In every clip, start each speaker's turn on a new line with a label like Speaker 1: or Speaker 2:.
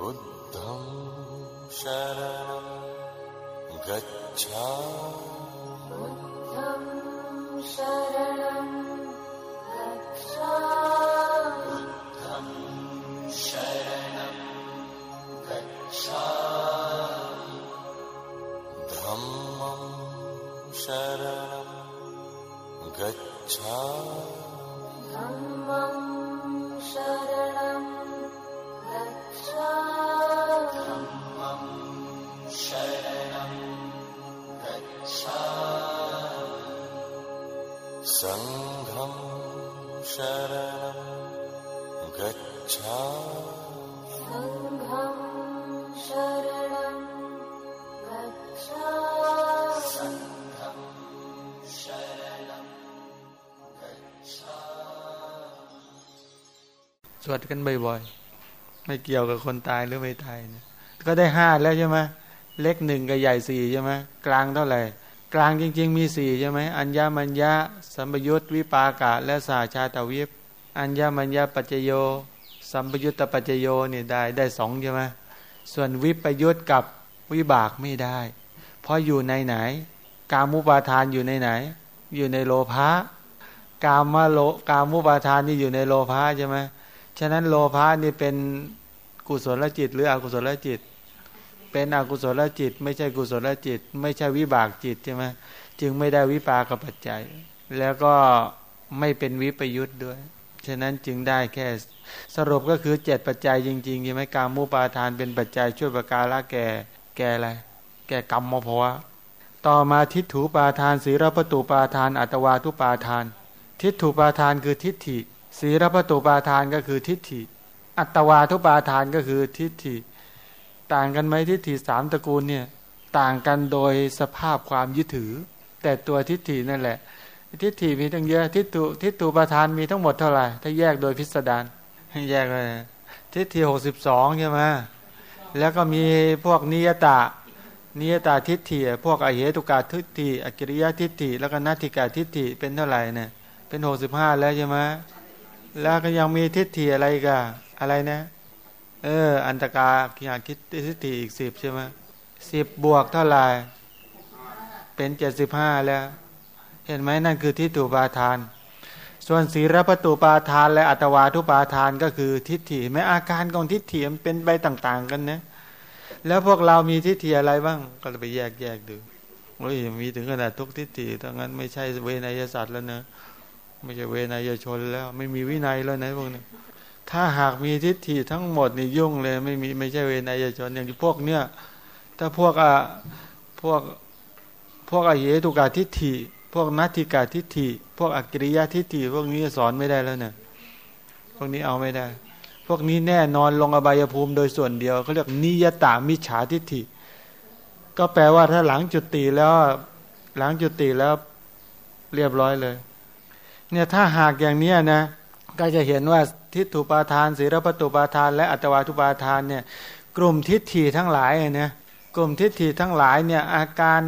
Speaker 1: बुद्धं शरणं गच्छा
Speaker 2: बुद्धं शरणं गच्छा
Speaker 1: बुद्धं शरणं गच्छा
Speaker 2: धम्मं शरणं गच्छा
Speaker 1: सङ्घं शरणं गच्छामि
Speaker 2: सङ्घं शरणं गच्छामि
Speaker 3: สวดกันบ่อยๆ ไม่เกี่ยวกับคนตายหรือไม่ตายนะก็ได้ห้าแล้วใช่ไหมเล็กหนึ่งกับใหญ่สี่ใช่ไหมกลางเท่าไหร่ กลางจริง ๆ มีสี่ใช่ไหมอัญญามัญญาสัมปยุตวิปากะ และสาชาตวิปอัญญามัญญาปัจจโย สัมปยุตตปัจจโยเนี่ยได้ได้สองใช่ไหมส่วนวิปยุตกับวิบากไม่ได้ เพราะอยู่ในไหน กามุปาทานอยู่ในไหน อยู่ในโลภะกามโลกามุปาทานนี่อยู่ในโลภะใช่ไหมฉะนั้นโลภะนี่เป็นกุศลจิต หรืออกุศลจิต เป็นอกุศลจิต ไม่ใช่กุศลจิต ไม่ใช่วิบากจิตใช่ไหมจึงไม่ได้วิปากปัจจัย แล้วก็ไม่เป็นวิปยุทธ์ด้วย ฉะนั้นจึงได้แค่สรุปก็คือเจ็ดปัจจัยจริงๆใช่ไหมการมุปาทานเป็นปัจจัยช่วยประการละแก่แก่อะไรแก่กรรมมภวะต่อมาทิฏถูปาทานศีรปตุปาทาน อัตวาทุปาทาน ทิฏถูปาทานคือทิฏฐิศีรปตุปาทานก็คือทิฏฐิ อัตวาทุปาทานก็คือทิฏฐิ ต่างกันไหมทิฏฐิสามตระกูลเนี่ยต่างกันโดยสภาพความยึดถือ แต่ตัวทิฏฐินั่นแหละ ทิฏฐิมีตั้งเยอะทิฏฐุทิฏฐุปาทานมีทั้งหมดเท่าไหร่ถ้าแยกโดยพิสดารแยกเลยทิฏฐิหกสิบสองใช่ไหมแล้วก็มีพวกนิยตะนิยตาทิฏฐิพวกอเหตุกาทิฏฐิอกิริยทิฏฐิแล้วก็นัตถิกาทิฏฐิเป็นเท่าไหร่เนี่ยเป็นหกสิบห้าแล้วใช่ไหมแล้วก็ยังมีทิฏฐิอะไรกันอะไรนะ เออ อันตกาขียคิดทิฏฐิอีกสิบใช่ไหมสิบบวกเท่าไหร่ เป็นเจ็ดสิบห้าแล้ว เห็นไหมนั่นคือทิฏฐุปาทาน ส่วนศีรปตุปาทาน และอัตวาทุปาทานก็คือทิฏฐิแม้อาการของทิฏฐิมันเป็นไปต่าง ๆ กันนะแล้วพวกเรามีทิฏฐิอะไรบ้าง ก็ไปแยกแยกดูโอ้ยมีถึงขนาดทุกทิฏฐิถ้างั้นไม่ใช่เวนยศาสตร์แล้วนะไม่ใช่เวนยชนแล้ว ไม่มีวินัยแล้วนะพวกนี้ ถ้าหากมีทิฏฐิทั้งหมดนี่ยุ่งเลย ไม่มีไม่ใช่เวนยชนอย่างที่พวกเนี้ยถ้าพวกอะพวกพวกอเหตุกาทิฏฐิ พวกนัตถิกาทิฏฐิ พวกอกิริยาทิฏฐิ พวกนี้สอนไม่ได้แล้วเนี่ยพวกนี้เอาไม่ได้ พวกนี้แน่นอนลงอบายภูมิโดยส่วนเดียวเขาเรียกนิยตามิจฉาทิฏฐิ ก็แปลว่าถ้าหลังจุติแล้วหลังจุติแล้วเรียบร้อยเลย เนี่ยถ้าหากอย่างเนี้ยนะ ก็จะเห็นว่าทิฏฐุปาทานศีรปตุปาทาน และอัตวาทุปาทานเนี่ยกลุ่มทิฏฐิทั้งหลายเนี่ยกลุ่มทิฏฐิทั้งหลายเนี่ยอาการ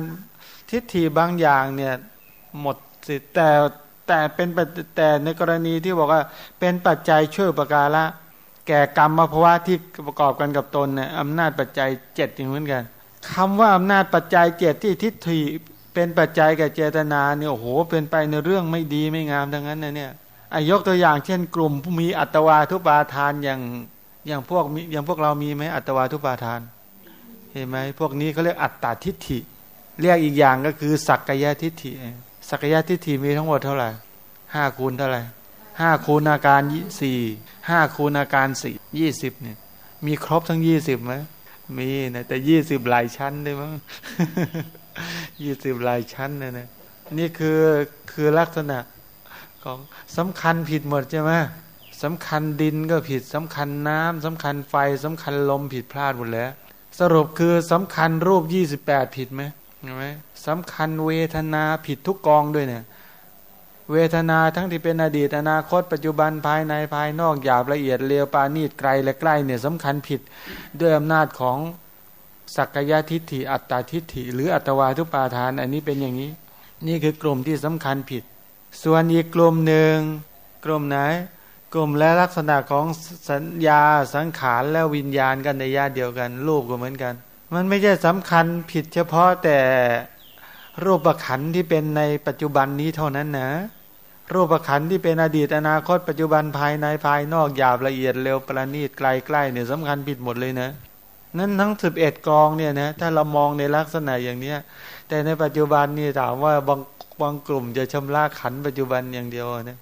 Speaker 3: ทิฏฐิบางอย่างเนี่ยหมดสิแต่แต่เป็นแต่ในกรณีที่บอกว่าเป็นปัจจัยช่วยอุปการะแก่กรรมมาภาวะที่ประกอบกันกับตนเนี่ยอำนาจปัจจัยเจ็ดอย่างเหมือนกันคำว่าอำนาจปัจจัยเจ็ดที่ทิฏฐิเป็นปัจจัยแก่เจตนาเนี่ยโอ้โหเป็นไปในเรื่องไม่ดีไม่งามดังนั้นนะเนี่ย ยกตัวอย่างเช่น กลุ่มผู้มีอัตวาทุปาทานอย่างอย่างพวกอย่างพวกเรามีไหมอัตวาทุปาทาน เห็นไหมพวกนี้เขาเรียกอัตตาทิฏฐิ เรียกอีกอย่างก็คือสักกายทิฏฐิสักกายทิฏฐิมีทั้งหมดเท่าไหร่ห้าคูณเท่าไหร่ห้าคูณอาการสี่ห้าคูณอาการสี่ยี่สิบเนี่ย มีครบทั้งยี่สิบไหมมีนะแต่ยี่สิบหลายชั้นได้มั้งยี่สิบหลายชั้นนะนะนี่คือคือลักษณะของ สำคัญผิดหมดใช่ไหมสำคัญดินก็ผิดสำคัญน้ำสำคัญไฟสำคัญลมผิดพลาดหมดแล้ว สรุปคือสำคัญรูปยี่สิบแปดผิดไหมใช่ไหมสำคัญเวทนาผิดทุกกองด้วยเนี่ยเวทนาทั้งที่เป็นอดีตอนาคต ปัจจุบันภายในภายนอกหยาบละเอียดเลวปานีตไกลและใกล้เนี่ยสำคัญผิดด้วยอำนาจของสักกายทิฏฐิอัตตาทิฏฐิ หรืออัตวาทุปาทาน อันนี้เป็นอย่างนี้ นี่คือกลุ่มที่สำคัญผิด ส่วนอีกกลุ่มหนึ่งกลุ่มไหน กลุ่มและลักษณะของสัญญาสังขารและวิญญาณกันในญาติเดียวกัน รูปก็เหมือนกัน มันไม่ใช่สำคัญผิดเฉพาะแต่รูปขันที่เป็นในปัจจุบันนี้เท่านั้นนะรูปขันที่เป็นอดีตอนาคตปัจจุบันภายในภายนอกหยาบละเอียดเร็วประณีตไกลใกล้เนี่ยสำคัญผิดหมดเลยนะนั้นทั้งสิบเอ็ดกองเนี่ยนะถ้าเรามองในลักษณะอย่างเนี้ยแต่ในปัจจุบันนี่ถามว่าบาง บางกลุ่มจะชำระขันปัจจุบันอย่างเดียวนะ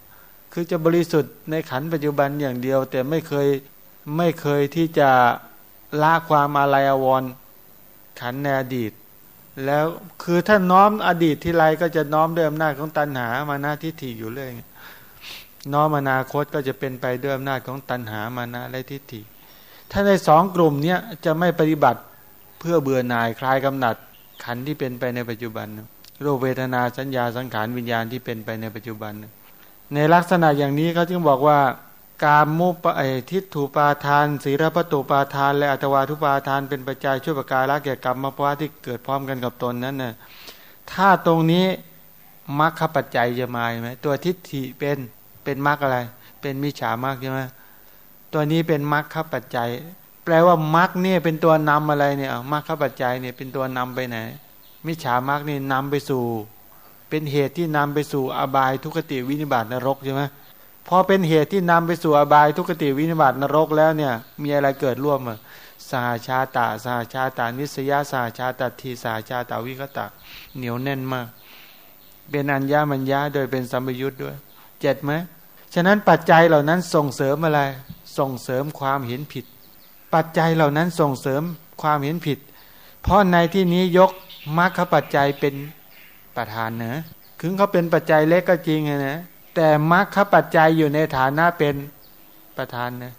Speaker 3: คือจะบริสุทธิ์ในขันปัจจุบันอย่างเดียว แต่ไม่เคยไม่เคยที่จะละความอาลัยอวรขันในอดีต แล้วคือถ้าน้อมอดีตที่ไรก็จะน้อมด้วยอำนาจของตัณหามานาทิฏฐิอยู่เรื่อยน้อมอนาคตก็จะเป็นไปด้วยอำนาจของตัณหามานะและทิฏฐิ ถ้าในสองกลุ่มเนี้ยจะไม่ปฏิบัติเพื่อเบื่อหน่ายคลายกำหนัดขันที่เป็นไปในปัจจุบัน รูปเวทนาสัญญาสังขารวิญญาณที่เป็นไปในปัจจุบัน ในลักษณะอย่างนี้เขาจึงบอกว่าการมุปไอทิฏฐุปาทานศีรพตุปาทาน และอัตวาทุปาทานเป็นปัจจัยช่วยประการละแก่กรรมมาภวะที่เกิดพร้อมกันกับตนนั้นน่ะถ้าตรงนี้มรรคปัจจัยจะมาไหมตัวทิฏฐิเป็นเป็นมรรคอะไร เป็นมิจฉามรรคใช่ไหมตัวนี้เป็นมรรคปัจจัย แปลว่ามรรคเนี่ยเป็นตัวนำอะไรเนี่ยมรรคปัจจัยเนี่ยเป็นตัวนำไปไหน มิจฉามรรคนี่นำไปสู่ เป็นเหตุที่นำไปสู่อบายทุกขติวินิบาตนรกใช่ไหมพอเป็นเหตุที่นำไปสู่อบายทุกขติวินิบาตนรกแล้วเนี่ย มีอะไรเกิดร่วมอะสหชาตาสหชาตานิสยาสหชาตาทีสหชาตาวิคตะเหนียวแน่นมาก เป็นอัญญามัญญาโดยเป็นสัมยุทธ์ด้วย เจ็ดไหมฉะนั้นปัจจัยเหล่านั้นส่งเสริมอะไร ส่งเสริมความเห็นผิด ปัจจัยเหล่านั้นส่งเสริมความเห็นผิด เพราะในที่นี้ยก มรรคปัจจัยเป็นประธานเนะถึงเขาเป็นปัจจัยเล็กก็จริงนะแต่มรรคปัจจัยอยู่ในฐานะเป็นประธานนะ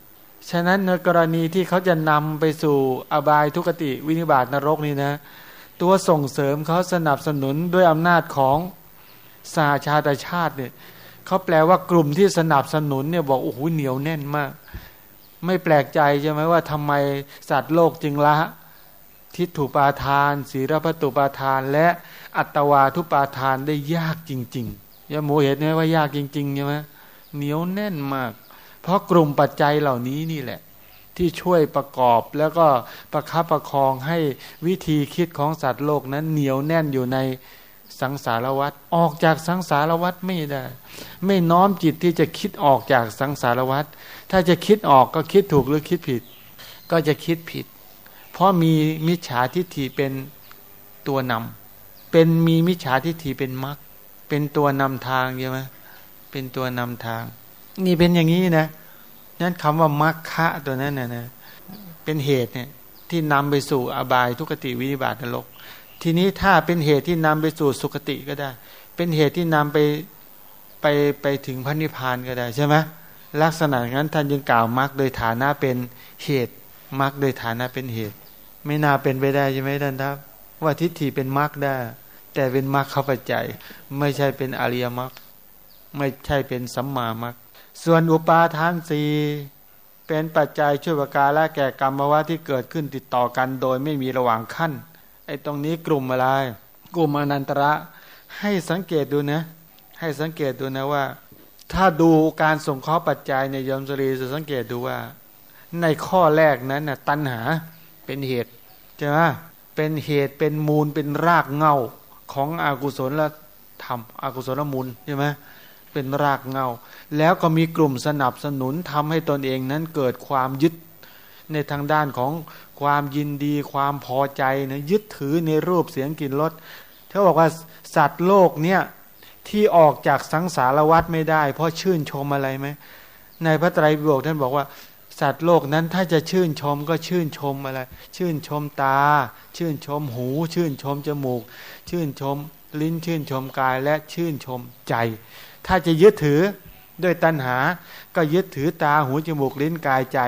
Speaker 3: ฉะนั้นในกรณีที่เขาจะนำไปสู่อบายทุกติวินิบาตนรกนี่นะ ตัวส่งเสริมเขาสนับสนุนด้วยอำนาจของสาชาติชาติเนี่ยเขาแปลว่ากลุ่มที่สนับสนุนเนี่ยบอกโอ้โหเหนียวแน่นมาก ไม่แปลกใจใช่ไหมว่าทำไมสัตว์โลกจึงละ ทิฏฐุปาทาน ศีรพัตุปาทาน และอัตวาทุปาทานได้ยากจริงๆยาโมเห็นไหมว่ายากจริงๆใช่ไหมเหนียวแน่นมาก เพราะกลุ่มปัจจัยเหล่านี้นี่แหละ ที่ช่วยประกอบแล้วก็ประคับประคองให้วิธีคิดของสัตว์โลกนั้นเหนียวแน่นอยู่ในสังสารวัฏออกจากสังสารวัฏไม่ได้ ไม่น้อมจิตที่จะคิดออกจากสังสารวัฏถ้าจะคิดออกก็คิดถูกหรือคิดผิด ก็จะคิดผิด ราะมีมิจฉาทิฏฐิเป็นตัวนำเป็นมีมิจฉาทิฏฐิเป็นมรรคเป็นตัวนำทางใช่ไหมเป็นตัวนำทาง นี่เป็นอย่างนี้นะนั้นคำว่ามรรคะตัวนั้นนะนะเป็นเหตุเนี่ยที่นำไปสู่อบายทุกติวินิบาตนรก ทีนี้ถ้าเป็นเหตุที่นำไปสู่สุคติก็ได้ เป็นเหตุที่นำไปไปไปถึงพระนิพพานก็ได้ใช่ไหมลักษณะนั้นท่านยังกล่าวมรรคโดยฐานะเป็นเหตุมรรคโดยฐานะเป็นเหตุ ไม่น่าเป็นไปได้ใช่ไหมท่านครับว่าทิฏฐิเป็นมรรคได้ แต่เป็นมรรคเข้าปัจจัยไม่ใช่เป็นอริยมรรคไม่ใช่เป็นสัมมามรรคส่วนอุปาทานสีเป็นปัจจัยช่วยประการและแก่กรรมวะที่เกิดขึ้นติดต่อกันโดยไม่มีระหว่างขั้นไอ้ตรงนี้กลุ่มอะไร กลุ่มอนันตระ ให้สังเกตดูนะ ให้สังเกตดูนะว่า ถ้าดูการส่งข้อปัจจัยในยมสรีจะสังเกตดูว่า ในข้อแรกนั้นนะตัณหาเป็นเหตุ ใช่ไหมเป็นเหตุเป็นมูลเป็นรากเงาของอากุศลธรรมอกุศลมูลใช่ไหมเป็นรากเงา แล้วก็มีกลุ่มสนับสนุนทำให้ตนเองนั้นเกิดความยึดในทางด้านของความยินดีความพอใจนะยึดถือในรูปเสียงกลิ่นรสเขาบอกว่าสัตว์โลกเนี่ยที่ออกจากสังสารวัฏไม่ได้ เพราะชื่นชมอะไรไหมในพระไตรปิฎกท่านบอกว่า สัตว์โลกนั้นถ้าจะชื่นชมก็ชื่นชมอะไร ชื่นชมตา ชื่นชมหู ชื่นชมจมูก ชื่นชมลิ้นชื่นชมกายและชื่นชมใจ ถ้าจะยึดถือด้วยตัณหา ก็ยึดถือตาหูจมูกลิ้นกายใจ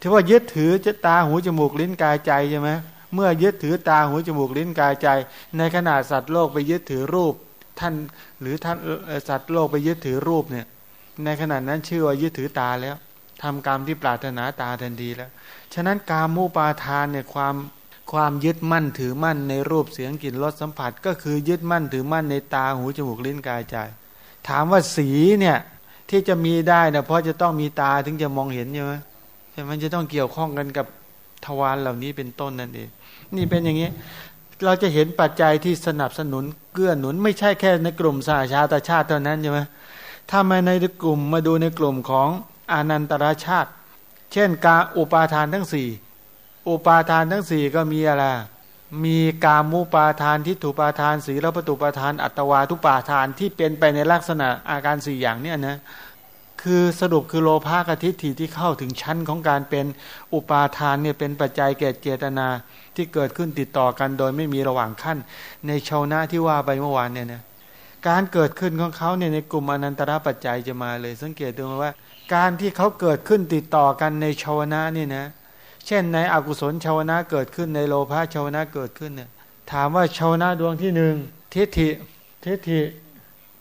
Speaker 3: ที่ว่ายึดถือจะตาหูจมูกลิ้นกายใจใช่ไหมเมื่อยึดถือตาหูจมูกลิ้นกายใจ ในขณะสัตว์โลกไปยึดถือรูป ท่านหรือท่านสัตว์โลกไปยึดถือรูปเนี่ย ในขณะนั้นชื่อว่ายึดถือตาแล้ว ทำกรรมที่ปรารถนาตาทันทีแล้ว ฉะนั้นกามูปาทานเนี่ยความความยึดมั่นถือมั่นในรูปเสียงกลิ่นรสสัมผัส ก็คือยึดมั่นถือมั่นในตาหูจมูกลิ้นกายใจ ถามว่าสีเนี่ยที่จะมีได้เนะเพราะจะต้องมีตาถึงจะมองเห็นใช่ไหมแต่มันจะต้องเกี่ยวข้องกันกับทวารเหล่านี้เป็นต้นนั่นเอง นี่เป็นอย่างนี้ เราจะเห็นปัจจัยที่สนับสนุนเกื้อหนุน ไม่ใช่แค่ในกลุ่มสาชาตชาติเท่านั้นใช่ไหมถ้ามาในกลุ่มมาดูในกลุ่มของ อานันตรชาติ เช่นกาอุปาทานทั้งสี่อุปาทานทั้งสี่ก็มีอะไรมีกามุปาทานทิฏฐุปาทานสีลปตุปาทานอัตวาทุปาทานที่เป็นไปในลักษณะอาการสี่อย่างเนี่ยนะคือสรุปคือโลภะกับทิฏฐิที่เข้าถึงชั้นของการเป็นอุปาทานเนี่ยเป็นปัจจัยแก่เจตนาที่เกิดขึ้นติดต่อกันโดยไม่มีระหว่างขั้น ในชาวนาที่ว่าไปเมื่อวานเนี่ยนะการเกิดขึ้นของเขาเนี่ยในกลุ่มอนันตระปัจจัยจะมาเลย สังเกตดูว่า การที่เขาเกิดขึ้นติดต่อกันในชาวนาเนี่ยนะ เช่นในอกุศลชาวนะเกิดขึ้นในโลภะชาวนะเกิดขึ้นเนี่ย ถามว่าชาวนะดวงที่หนึ่งทิฏฐิทิฏฐิ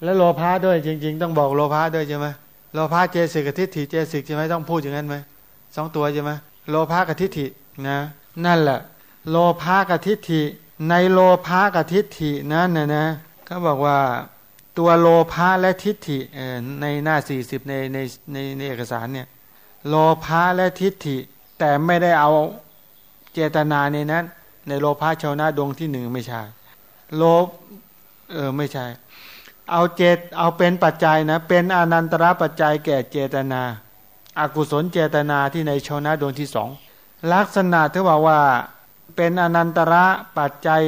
Speaker 3: และโลภะด้วยจริง ๆ ต้องบอกโลภะด้วยใช่ไหมโลภะเจสิกกับทิฏฐิเจสิกใช่ไหมต้องพูดอย่างนั้นไหมสองตัวใช่ไหมโลภะกับทิฏฐินะนั่นแหละ โลภะกับทิฏฐิ ในโลภะกับทิฏฐินั่นนะนะเขาบอกว่า ตัวโลภะและทิฏฐิในหน้าสี่สิบในในในในเอกสารเนี่ยโลภะและทิฏฐิ แต่ไม่ได้เอาเจตนาในนั้น ในโลภะชาวนาดวงที่หนึ่งไม่ใช่ โลภเออไม่ใช่ เอาเจตเอาเป็นปัจจัยนะ เป็นอนันตระปัจจัยแก่เจตนาอากุศลเจตนาที่ในชาวนาดวงที่สองลักษณะที่บอกว่าเป็นอนันตระปัจจัย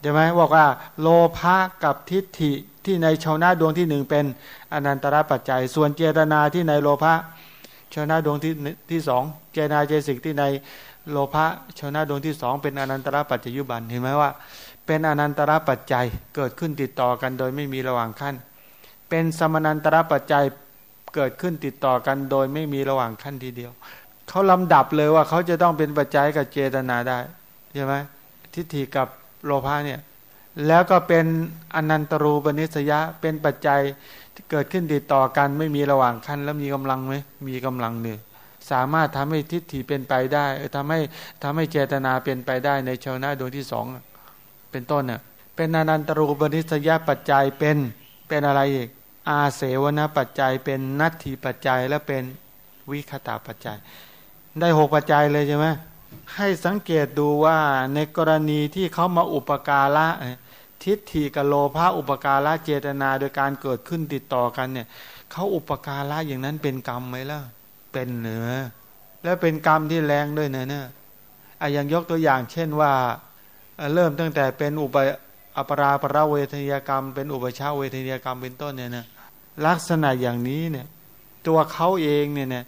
Speaker 3: ใช่ไหมบอกว่า โลภะกับทิฏฐิ ที่ในชาวนาดวงที่หนึ่งเป็นอนันตระปัจจัย ส่วนเจตนาที่ในโลภะชาวนะดวงที่ที่สองเจนาเจสิกที่ในโลภะชาวนะดวงที่สองเป็นอนันตระปัจจยุบันเห็นไหมว่า เป็นอนันตระปัจจัยเกิดขึ้นติดต่อกันโดยไม่มีระหว่างขั้น เป็นสมนันตระปัจจัยเกิดขึ้นติดต่อกันโดยไม่มีระหว่างขั้นทีเดียวเขาลำดับเลยว่าเขาจะต้องเป็นปัจจัยกับเจตนาได้ใช่ไหมทิฏฐิกับโลภะเนี่ย แล้วก็เป็นอนันตรูปนิสยะเป็นปัจจัยที่เกิดขึ้นติดต่อกันไม่มีระหว่างขั้นแล้วมีกำลังไหมมีกำลังหนึ่งสามารถทำให้ทิฏฐิเป็นไปได้ทำให้ทำให้เจตนาเป็นไปได้ในชาวนาดวงที่สองเป็นต้นเน่ยเป็นอนันตรูปนิสยปัจจัยเป็นเป็นอะไรอีกอาเสวนปัจจัยเป็นนัตถิปัจจัยและเป็นวิคตาปัจจัย ได้หกปัจจัยเลยใช่ไหม ให้สังเกตดูว่าในกรณีที่เขามาอุปการะทิฏฐิกับโลภะอุปการะเจตนาโดยการเกิดขึ้นติดต่อกันเนี่ยเขาอุปการะอย่างนั้นเป็นกรรมไหมล่ะ เป็นเหนือ แล้วเป็นกรรมที่แรงด้วยเนอเนี่ยอะอย่างยกตัวอย่างเช่นว่า เริ่มตั้งแต่เป็นอุปอปราประเวทนียกรรม เป็นอุปชาเวทนียกรรมเป็นต้นเนี่ยนะลักษณะอย่างนี้เนี่ย ตัวเขาเองเนี่ยเนี่ย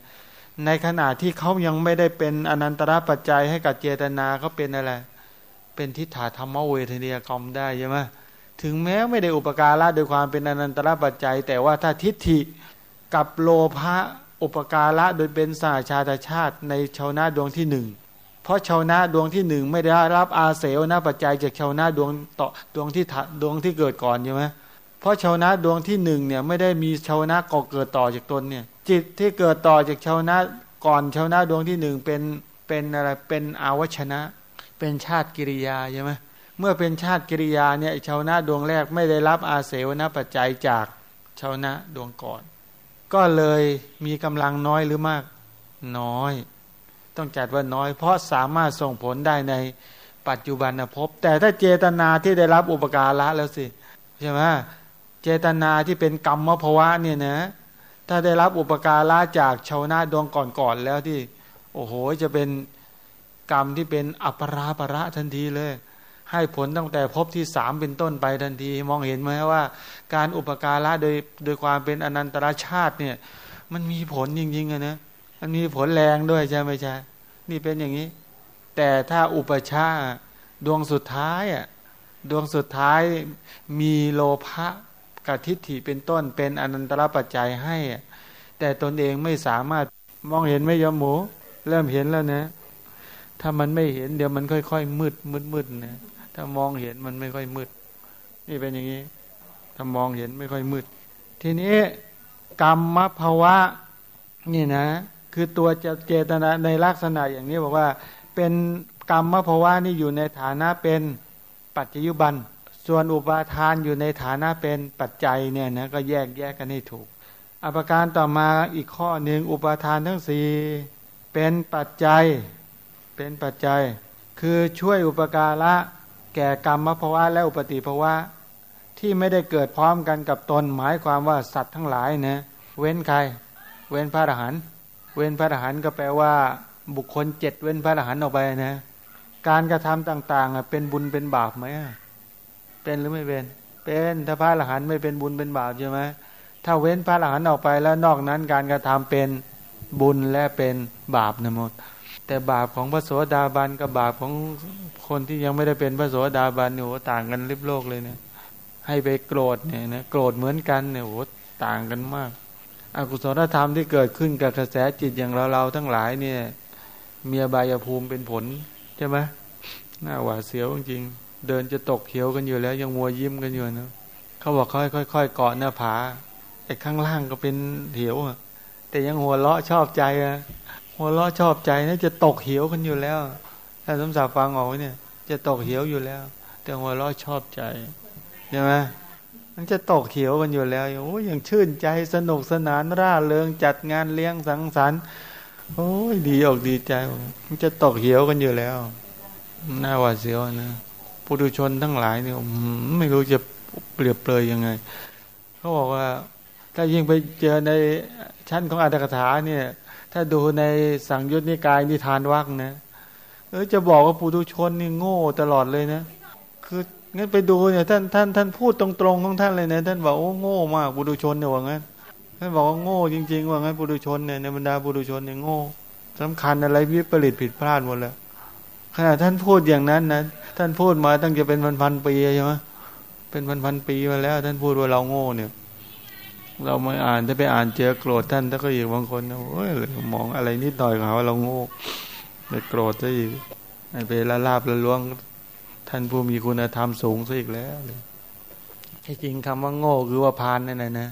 Speaker 3: ในขณะที่เขายังไม่ได้เป็นอนันตระปัจจัยให้กับเจตนาเขาเป็นอะไร เป็นทิฏฐาธรรมเวทนียกรรมได้ใช่ไหมถึงแม้ไม่ได้อุปการะโดยความเป็นอนันตระปัจจัย แต่ว่าถ้าทิฏฐิกับโลภะอุปการะโดยเป็นสาชาตชาติในชาวนาดวงที่หนึ่งเพราะชาวนาดวงที่หนึ่งไม่ได้รับอาเสวนาปัจจัยจากชาวนาดวงต่อดวงที่ดวงที่เกิดก่อนใช่ไหม เพราะชาวนาดวงที่หนึ่งเนี่ยไม่ได้มีชาวนาก่อเกิดต่อจากตนเนี่ย จิตที่เกิดต่อจากชาวนาก่อนชาวนาดวงที่หนึ่งเป็นเป็นอะไรเป็นอาวชนะ เป็นชาติกิริยาใช่ไหมเมื่อเป็นชาติกิริยาเนี่ยชาวนะดวงแรกไม่ได้รับอาเสวนปัจจัยจากชาวนะดวงก่อน ก็เลยมีกำลังน้อยหรือมากน้อย ต้องจัดว่าน้อย เพราะสามารถส่งผลได้ในปัจจุบันภพแต่ถ้าเจตนาที่ได้รับอุปการะแล้วสิใช่ไหม จตนาที่เป็นกรรมภาวะเนี่ยนะ ถ้าได้รับอุปการะจากชาวนาดวงก่อนๆแล้วที่ โอ้โหจะเป็นกรรมที่เป็นอัปราประทันทีเลย ให้ผลตั้งแต่พบที่สามเป็นต้นไปทันที มองเห็นไหมว่า การอุปการะโดยโดยความเป็นอนันตรชาติเนี่ย มันมีผลจริงๆนะมันมีผลแรงด้วยใช่ไหมใช่นี่เป็นอย่างนี้ แต่ถ้าอุปชาดวงสุดท้ายอะดวงสุดท้ายมีโลภะ กับทิฏฐิเป็นต้นเป็นอนันตรปัจจัยให้ แต่ตนเองไม่สามารถมองเห็นไม่ยอมหมู เริ่มเห็นแล้วนะ ถ้ามันไม่เห็นเดี๋ยวมันค่อยๆมืดมืดมืดนะถ้ามองเห็นมันไม่ค่อยมืด นี่เป็นอย่างนี้ ถ้ามองเห็นไม่ค่อยมืด ทีนี้กรรมภาวะนี่นะ คือตัวจเจตนาในลักษณะอย่างนี้บอกว่า เป็นกรรมภาวะนี่อยู่ในฐานะเป็นปัจจยุบัน ส่วนอุปาทานอยู่ในฐานะเป็นปัจจัยเนี่ยนะก็แยกแยกกันให้ถูกอภิการต่อมาอีกข้อหนึ่งอุปาทานทั้งสี่เป็นปัจจัยเป็นปัจจัย คือช่วยอุปการะแก่กรรมภาวะและอุปติภาวะที่ไม่ได้เกิดพร้อมกันกับตนหมายความว่าสัตว์ทั้งหลายนะเว้นใคร เว้นพระอรหันต์เว้นพระอรหันต์ก็แปลว่า บุคคลเจ็ดเว้นพระอรหันต์ออกไปนะ การกระทำต่างๆเป็นบุญเป็นบาปไหม เป็นหรือไม่เป็น เป็นถ้าพระอรหันต์ไม่เป็นบุญเป็นบาปใช่ไหมถ้าเว้นพระอรหันต์ออกไปแล้วนอกนั้นการกระทำเป็นบุญและเป็นบาปนะหมด แต่บาปของพระโสดาบันกับบาปของคนที่ยังไม่ได้เป็นพระโสดาบันเนี่ยโหต่างกันริบโลกเลยเนี่ย ให้ไปโกรธเนี่ยนะโกรธเหมือนกันเนี่ยโหต่างกันมากอากุศลธรรมที่เกิดขึ้นกับกระแสจิตอย่างเราเราทั้งหลายเนี่ยมีอบายภูมิเป็นผลใช่ไหมหน้าหวาดเสียวจริง เดินจะตกเขียวกันอยู่แล้ว ยังมัวยิ้มกันอยู่นะเขาบอกค่อยๆค่อยๆเกาะหน้าผาไอ้ข้างล่างก็เป็นเหวอะแต่ยังหัวเราะชอบใจอะหัวเราะชอบใจนะจะตกเหวกันอยู่แล้ว ถ้าสมศักดิ์ฟังออกเนี่ย จะตกเหวอยู่แล้ว แต่หัวเราะชอบใจใช่ไหมมันจะตกเขียวกันอยู่แล้วโอ้ยยังชื่นใจสนุกสนานร่าเริงจัดงานเลี้ยงสังสรรค์โอ้ยดีออกดีใจ มันจะตกเขียวกันอยู่แล้วน่าหวาดเสียวนะ ปุถุชนทั้งหลายเนี่ยไม่รู้จะเปรียบเปรยยังไงเขาบอกว่า ถ้ายิ่งไปเจอในชั้นของอัตถกถาเนี่ย ถ้าดูในสังยุตนิกายนิทานวักนะเออจะบอกว่าปุถุชนนี่โง่ตลอดเลยนะ คืองั้นไปดูเนี่ยท่านท่านท่านพูดตรงๆของท่านเลยนะท่านบอกโอ้โง่มากปุถุชนเนี่ยว่างั้นท่านบอกว่าโง่จริง ๆ ว่างั้นปุถุชนเนี่ยในบรรดาปุถุชนเนี่ยโง่สำคัญอะไรวิปริตผิดพลาดหมดแล้ว ขณะท่านพูดอย่างนั้นนะท่านพูดมาตั้งจะเป็นพันพันปีใช่ไหมเป็นพันพันปีมาแล้ว ท่านพูดว่าเราโง่เนี่ยเราไม่อ่านถ้าไปอ่านเจอโกรธท่านถ้าก็อีกบางคนนะโอ้ยมองอะไรนิดหน่อยเขาว่าเราโง่ไปโกรธซะอีกไปละลาบละล้วง ท่านผู้มีคุณธรรมสูงซะอีกแล้วเลยที่จริงคำว่าโง่คือว่าพานนั่นนะนะ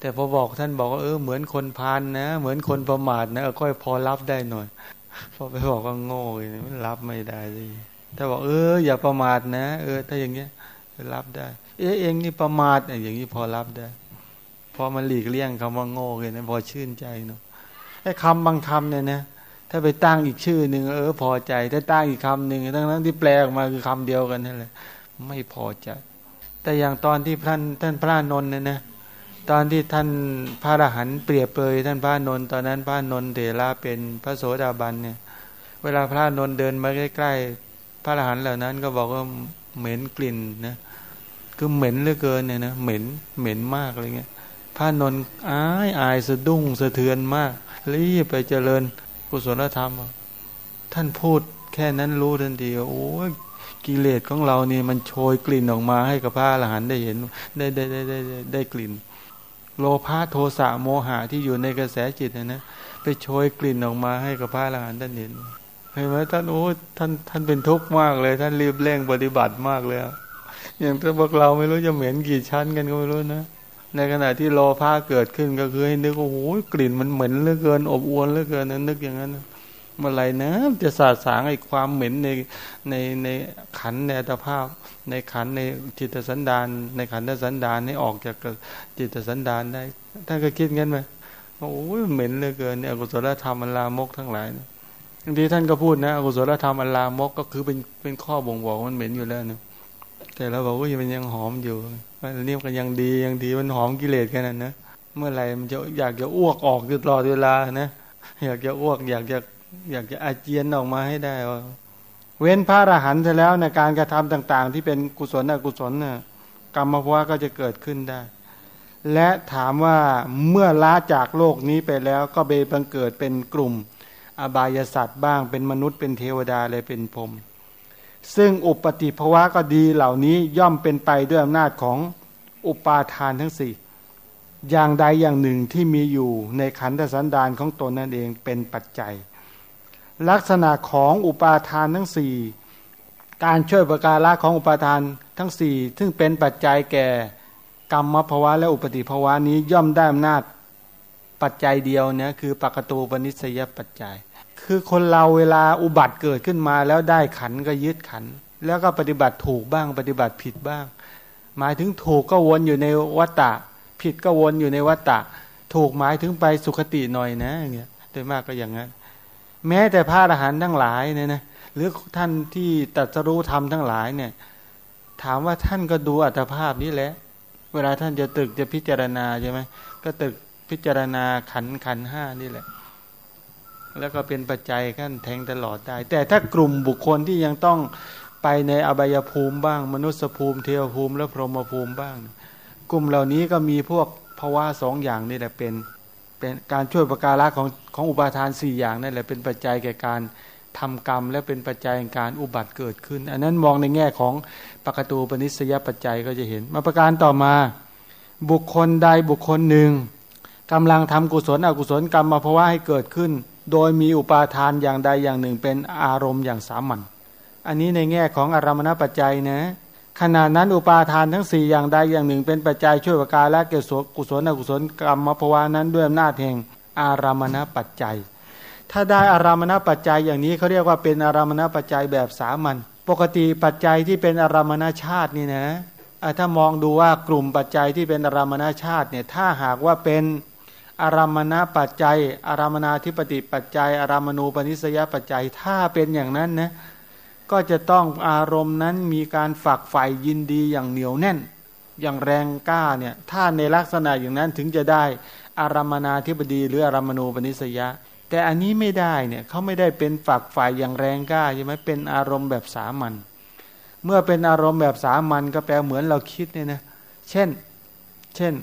Speaker 3: แต่พอบอกท่านบอกว่าเออเหมือนคนพานนะ เหมือนคนประมาทนะค่อยพอรับได้หน่อย พอไปบอกว่าโง่มันรับไม่ได้สิถ้าบอกเอออย่าประมาทนะ เออ ถ้าอย่างเงี้ยรับได้ เออเองนี่ประมาทอย่างนี้พอรับได้ พอมันหลีกเลี่ยงคำว่าโง่เลยนะพอชื่นใจเนาะไอ้คำบางคำเนี่ยนะถ้าไปตั้งอีกชื่อหนึ่งเออ พอใจ ถ้าตั้งอีกคำหนึ่งทั้งนั้นที่แปลออกมาคือคำเดียวกันนั่นแหละไม่พอใจ แต่อย่างตอนที่ท่านท่านพระนนท์เนี่ยนะ ตอนที่ท่านพระอรหันต์เปรียบเปยท่านพระนนท์ตอนนั้นพระนนท์เถระเป็นพระโสดาบันเนี่ย เวลาพระนนท์เดินมาใกล้ๆพระอรหันต์เหล่านั้น ก็บอกว่าเหม็นกลิ่นนะคือเหม็นเหลือเกินเนี่ยนะเหม็นเหม็นมากอะไรเงี้ยพระนนท์อายอายสะดุ้งสะเทือนมากรีบไปเจริญกุศลธรรม ท่านพูดแค่นั้นรู้ทันทีโอ้กิเลสของเราเนี่ยมันโชยกลิ่นออกมาให้กับพระอรหันต์ได้เห็น ได้ได้ได้ได้ได้กลิ่น โลภะโทสะโมหะที่อยู่ในกระแสจิตนะนะไปโชยกลิ่นออกมาให้กับพระอรหันต์ท่านเห็นเห็นไหมท่านโอ้ท่านท่านเป็นทุกข์มากเลย ท่านรีบเร่งปฏิบัติมากเลยอย่างพวกเราไม่รู้จะเหม็นกี่ชั้นกันก็ไม่รู้นะในขณะที่โลภะเกิดขึ้นก็คือให้นึกว่าโอ้ยกลิ่นมันเหม็นเหลือเกิน อบอวนเหลือเกินนึกอย่างนั้น เมื่อไรนะจะสาสางไอ้ความเหม็นในในในขันในอัตภาพ ในขันในจิตสันดาน ในขันธสันดานให้ออกจากจิตสันดานได้ท่านก็คิดงั้นไหมโอ้ยเหม็นเหลือเกินเนี่ยอกุศลธรรมอันลามกทั้งหลายบางทีท่านก็พูดนะอกุศลธรรมอันลามกก็คือเป็นเป็นข้อบ่งบอกมันเหม็นอยู่แล้วนะแต่เราบอกว่ามันยังหอมอยู่เนี่มันยังดียังดีมันหอมกิเลสแค่นั้นนะเมื่อไหร่มันจะอยากจะอ้วกออกตลอดเวลานะอยากจะอ้วก อยากจะ อยากจะอาเจียนออกมาให้ได้ว่าเว้นพระอรหันต์แล้วในการกระทำต่าง ๆ ที่เป็นกุศลอกุศลน่ะกรรมภวะก็จะเกิดขึ้นได้ และถามว่าเมื่อละจากโลกนี้ไปแล้วก็เบบังเกิดเป็นกลุ่ม อบายสัตว์บ้าง เป็นมนุษย์เป็นเทวดาเลยเป็นพรมซึ่งอุปติภวะก็ดีเหล่านี้ย่อมเป็นไปด้วยอำนาจของอุปาทานทั้งสี่อย่างใดอย่างหนึ่งที่มีอยู่ในขันธสันดานของตนนั่นเองเป็นปัจจัย ลักษณะของอุปาทานทั้งสี่การช่วยประการะของอุปาทานทั้งสี่ซึ่งเป็นปัจจัยแก่กรรมภาวะและอุปติภาวะนี้ย่อมได้อำนาจปัจจัยเดียวเนี่ยคือปกตูปนิสยปัจจัย คือคนเราเวลาอุบัติเกิดขึ้นมาแล้วได้ขันก็ยึดขัน แล้วก็ปฏิบัติถูกบ้างปฏิบัติผิดบ้าง หมายถึงถูกก็วนอยู่ในวัตตะ ผิดก็วนอยู่ในวัตตะ ถูกหมายถึงไปสุคติหน่อยนะอย่างเงี้ยโดยมากก็อย่างนั้น แม้แต่พระอรหันต์ทั้งหลายเนี่ยนะหรือท่านที่ตรัสรู้ธรรมทั้งหลายเนี่ย ถามว่าท่านก็ดูอัตภาพนี้แหละ เวลาท่านจะตึกจะพิจารณาใช่ไหมก็ตึกพิจารณาขันขันห้านี่แหละ แล้วก็เป็นปัจจัยขั้นแทงตลอดได้ แต่ถ้ากลุ่มบุคคลที่ยังต้องไปในอบายภูมิบ้าง มนุษยภูมิเทวภูมิและพรหมภูมิบ้าง กลุ่มเหล่านี้ก็มีพวกภาวะสองอย่างนี่แหละเป็น เป็นการช่วยประการะของของอุปาทานสี่อย่างนั่นแหละเป็นปัจจัยแก่การทำกรรม และเป็นปัจจัยในการอุบัติเกิดขึ้น อันนั้นมองในแง่ของปกตูปนิสยปัจจัยก็จะเห็น มาประการต่อมา บุคคลใดบุคคลหนึ่งกำลังทำกุศลอกุศลกรรมมาภาะวะให้เกิดขึ้น โดยมีอุปาทานอย่างใดอย่างหนึ่งเป็นอารมณ์อย่างสามัญอันนี้ในแง่ของอารมณปัจจัยนะ ขณะนั้นอุปาทานทั้งสี่อย่างใดอย่างหนึ่ง เป็นปัจจัยช่วยประการและเกิดกุศลอกุศลกรรมภาวะนั้นด้วยอำนาจแห่งอารามณปัจจัย ถ้าได้อารามณปัจจัยอย่างนี้เขาเรียกว่าเป็นอารามณปัจจัยแบบสามัญปกติปัจจัยที่เป็นอารามณชาตินี่นะถ้ามองดูว่ากลุ่มปัจจัยที่เป็นอารามณชาติเนี่ยถ้าหากว่าเป็นอารามณปัจจัย อารามนาธิปติปัจจัย อารามณูปนิสยปัจจัย ถ้าเป็นอย่างนั้นนะ ก็จะต้องอารมณ์นั้นมีการฝักใฝ่ยินดีอย่างเหนียวแน่น อย่างแรงกล้าเนี่ยถ้าในลักษณะอย่างนั้นถึงจะได้อารมนาธิปดีหรืออารมณูปนิสยะ แต่อันนี้ไม่ได้เนี่ยเขาไม่ได้เป็นฝักฝ่ายอย่างแรงกล้าใช่ไหมเป็นอารมณ์แบบสามัญเมื่อเป็นอารมณ์แบบสามัญก็แปลเหมือนเราคิดเนี่ยนะเช่น เช่น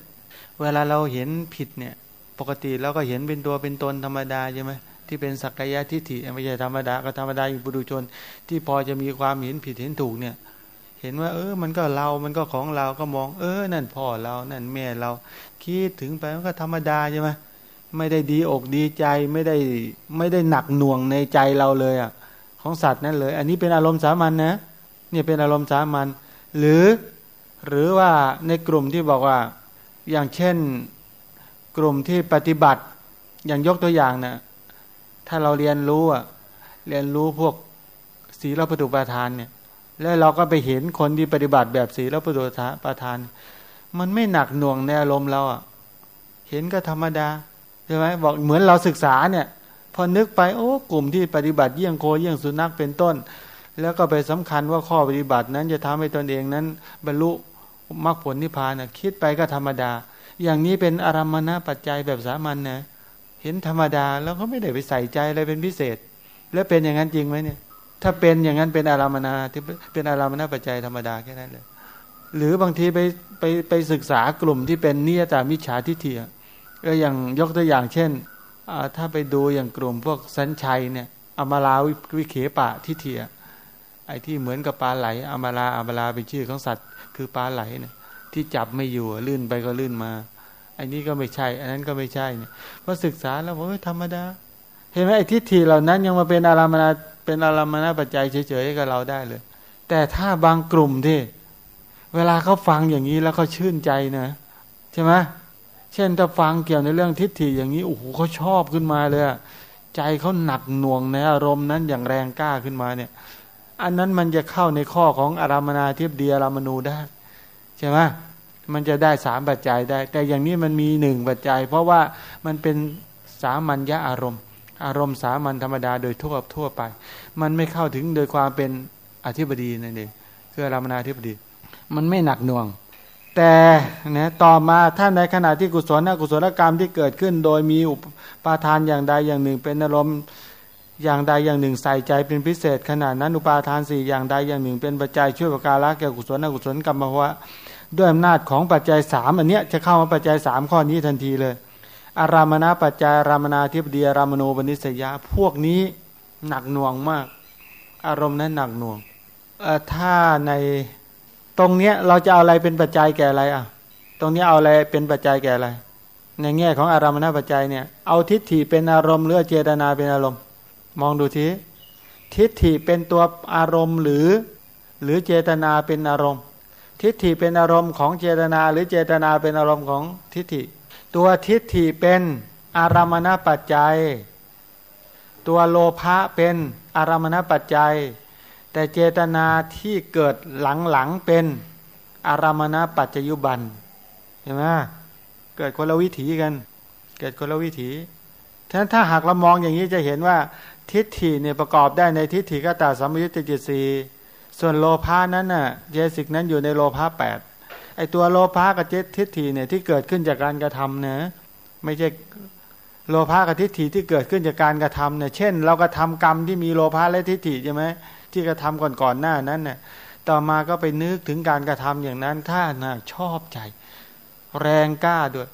Speaker 3: เวลาเราเห็นผิดเนี่ยปกติเราก็เห็นเป็นตัวเป็นตนธรรมดาใช่ไหม ที่เป็นสักกายทิฏฐิไม่ใช่ธรรมดาก็ธรรมดาอยู่ปุถุชน ที่พอจะมีความเห็นผิดเห็นถูกเนี่ย เห็นว่า เออ มันก็เรา มันก็ของเราก็มอง เออ นั่นพ่อเรา นั่นแม่เรา คิดถึงไปมันก็ธรรมดาใช่ไหมไม่ได้ดีอกดีใจไม่ได้ไม่ได้หนักหน่วงในใจเราเลยอะของสัตว์นั่นเลย อันนี้เป็นอารมณ์สามัญนนะเนี่ยเป็นอารมณ์สามัญหรือหรือว่าในกลุ่มที่บอกว่าอย่างเช่นกลุ่มที่ปฏิบัติอย่างยกตัวอย่างนะ ถ้าเราเรียนรู้อะเรียนรู้พวกศีลปฏิปทานเนี่ย แล้วเราก็ไปเห็นคนที่ปฏิบัติแบบศีลปฏิปทาน มันไม่หนักหน่วงในอารมณ์เราอะ เห็นก็ธรรมดาใช่ไหมบอกเหมือนเราศึกษาเนี่ย พอนึกไปโอ้กลุ่มที่ปฏิบัติเยี่ยงโคเยี่ยงสุนัขเป็นต้น แล้วก็ไปสำคัญว่าข้อปฏิบัตินั้นจะทำให้ตนเองนั้น บรรลุมรรคผลนิพพานคิดไปก็ธรรมดา อย่างนี้เป็นอารมณปัจจัยแบบสามัญนะ เห็นธรรมดาแล้วก็ไม่ได้ไปใส่ใจอะไรเป็นพิเศษ แล้วเป็นอย่างนั้นจริงไหมเนี่ย ถ้าเป็นอย่างนั้นเป็นอารามนาที่เป็นอารามนาปัจจัยธรรมดาแค่นั้นเลยหรือบางทีไปไปไปศึกษากลุ่มที่เป็นนียตามิจฉาทิฏฐิก็อย่างยกตัวอย่างเช่นถ้าไปดูอย่างกลุ่มพวกสัญชัยเนี่ยอมาลาวิเขปะทิฏฐิไอ้ที่เหมือนกับปลาไหลอมาลาอมาลาเป็นชื่อของสัตว์ คือปลาไหลเนี่ยที่จับไม่อยู่ลื่นไปก็ลื่นมา อันนี้ก็ไม่ใช่ อันนั้นก็ไม่ใช่เนี่ยพอศึกษาแล้วโอ้ยธรรมดา เห็นไหมไอ้ทิฏฐิเหล่านั้นยังมาเป็นอารามณเป็นอารามณปัจจัยเฉยๆกับเราได้เลย แต่ถ้าบางกลุ่มที่ เวลาเขาฟังอย่างนี้แล้วเขาชื่นใจนะใช่ไหมเช่นถ้าฟังเกี่ยวในเรื่องทิฏฐิอย่างนี้โอ้โหเขาชอบขึ้นมาเลยใจเขาหนักหน่วงในอารมณ์นั้นอย่างแรงกล้าขึ้นมาเนี่ย อันนั้นมันจะเข้าในข้อของอารามนาทิพเดียรามณูได้ ใช่ไหม มันจะได้สามปัจจัยได้ แต่อย่างนี้มันมีหนึ่งปัจจัย เพราะว่ามันเป็นสามัญญาอารมณ์ อารมณ์สามัญธรรมดาโดยทั่วทั่วไป มันไม่เข้าถึงโดยความเป็นอธิบดีนั่นเองคือรามนาธิบดี มันไม่หนักหน่วง แต่นะต่อมาท่านในขณะที่กุศลกุศลกรรมที่เกิดขึ้น โดยมีอุปาทานอย่างใดอย่างหนึ่ง เป็นอารมณ์อย่างใดอย่างหนึ่งใส่ใจเป็นพิเศษขนาดนั้นอุปาทานสี่อย่างใดอย่างหนึ่ง เป็นปัจจัยช่วยประการละแก่กุศลกุศลกรรมภาวะ ด้วยอำนาจของปัจจัยสามอันเนี้ยจะเข้ามาปัจจัยสามข้อนี้ทันทีเลย อารามณปัจจัยรามนาทิปเดียรามโนปนิสยาพวกนี้หนักหน่วงมาก อารมณ์นั้นหนักหน่วงถ้าในตรงเนี้ยเราจะเอาอะไรเป็นปัจจัยแก่อะไรอะ ตรงนี้เอาอะไรเป็นปัจจัยแก่อะไร ในแง่ของอารามณปัจจัยเนี่ย เอาทิฏฐิเป็นอารมณ์หรือเจตนาเป็นอารมณ์ มองดูทีทิฏฐิเป็นตัวอารมณ์หรือ หรือเจตนาเป็นอารมณ์ ทิฏฐิเป็นอารมณ์ของเจตนา หรือเจตนาเป็นอารมณ์ของทิฏฐิ ตัวทิฏฐิเป็นอารมณปัจจัย ตัวโลภะเป็นอารมณปัจจัย แต่เจตนาที่เกิดหลังๆเป็นอารมณปัจจยุบันเห็นไหมเกิดคนละวิถีกัน เกิดคนละวิถีฉะนั้นถ้าหากเรามองอย่างนี้จะเห็นว่า ทิฏฐิเนี่ยประกอบได้ในทิฏฐิกตาสัมยุตติจิตสี ส่วนโลภานั้นน่ะเจสิกนั้นอยู่ในโลภะแปดไอตัวโลภะกับเจทิฏฐิเนี่ยที่เกิดขึ้นจากการกระทำเนะไม่ใช่โลภะกับทิฏฐิที่เกิดขึ้นจากการกระทำเนี่ยเช่น เรากระทากรรมที่มีโลภะและทิฏฐิใช่ไหมที่กระทำก่อนก่อนหน้านั้นเนี่ยต่อมาก็ไปนึกถึงการกระทำอย่างนั้นถ้าน่าชอบใจ แรงกล้าด้วย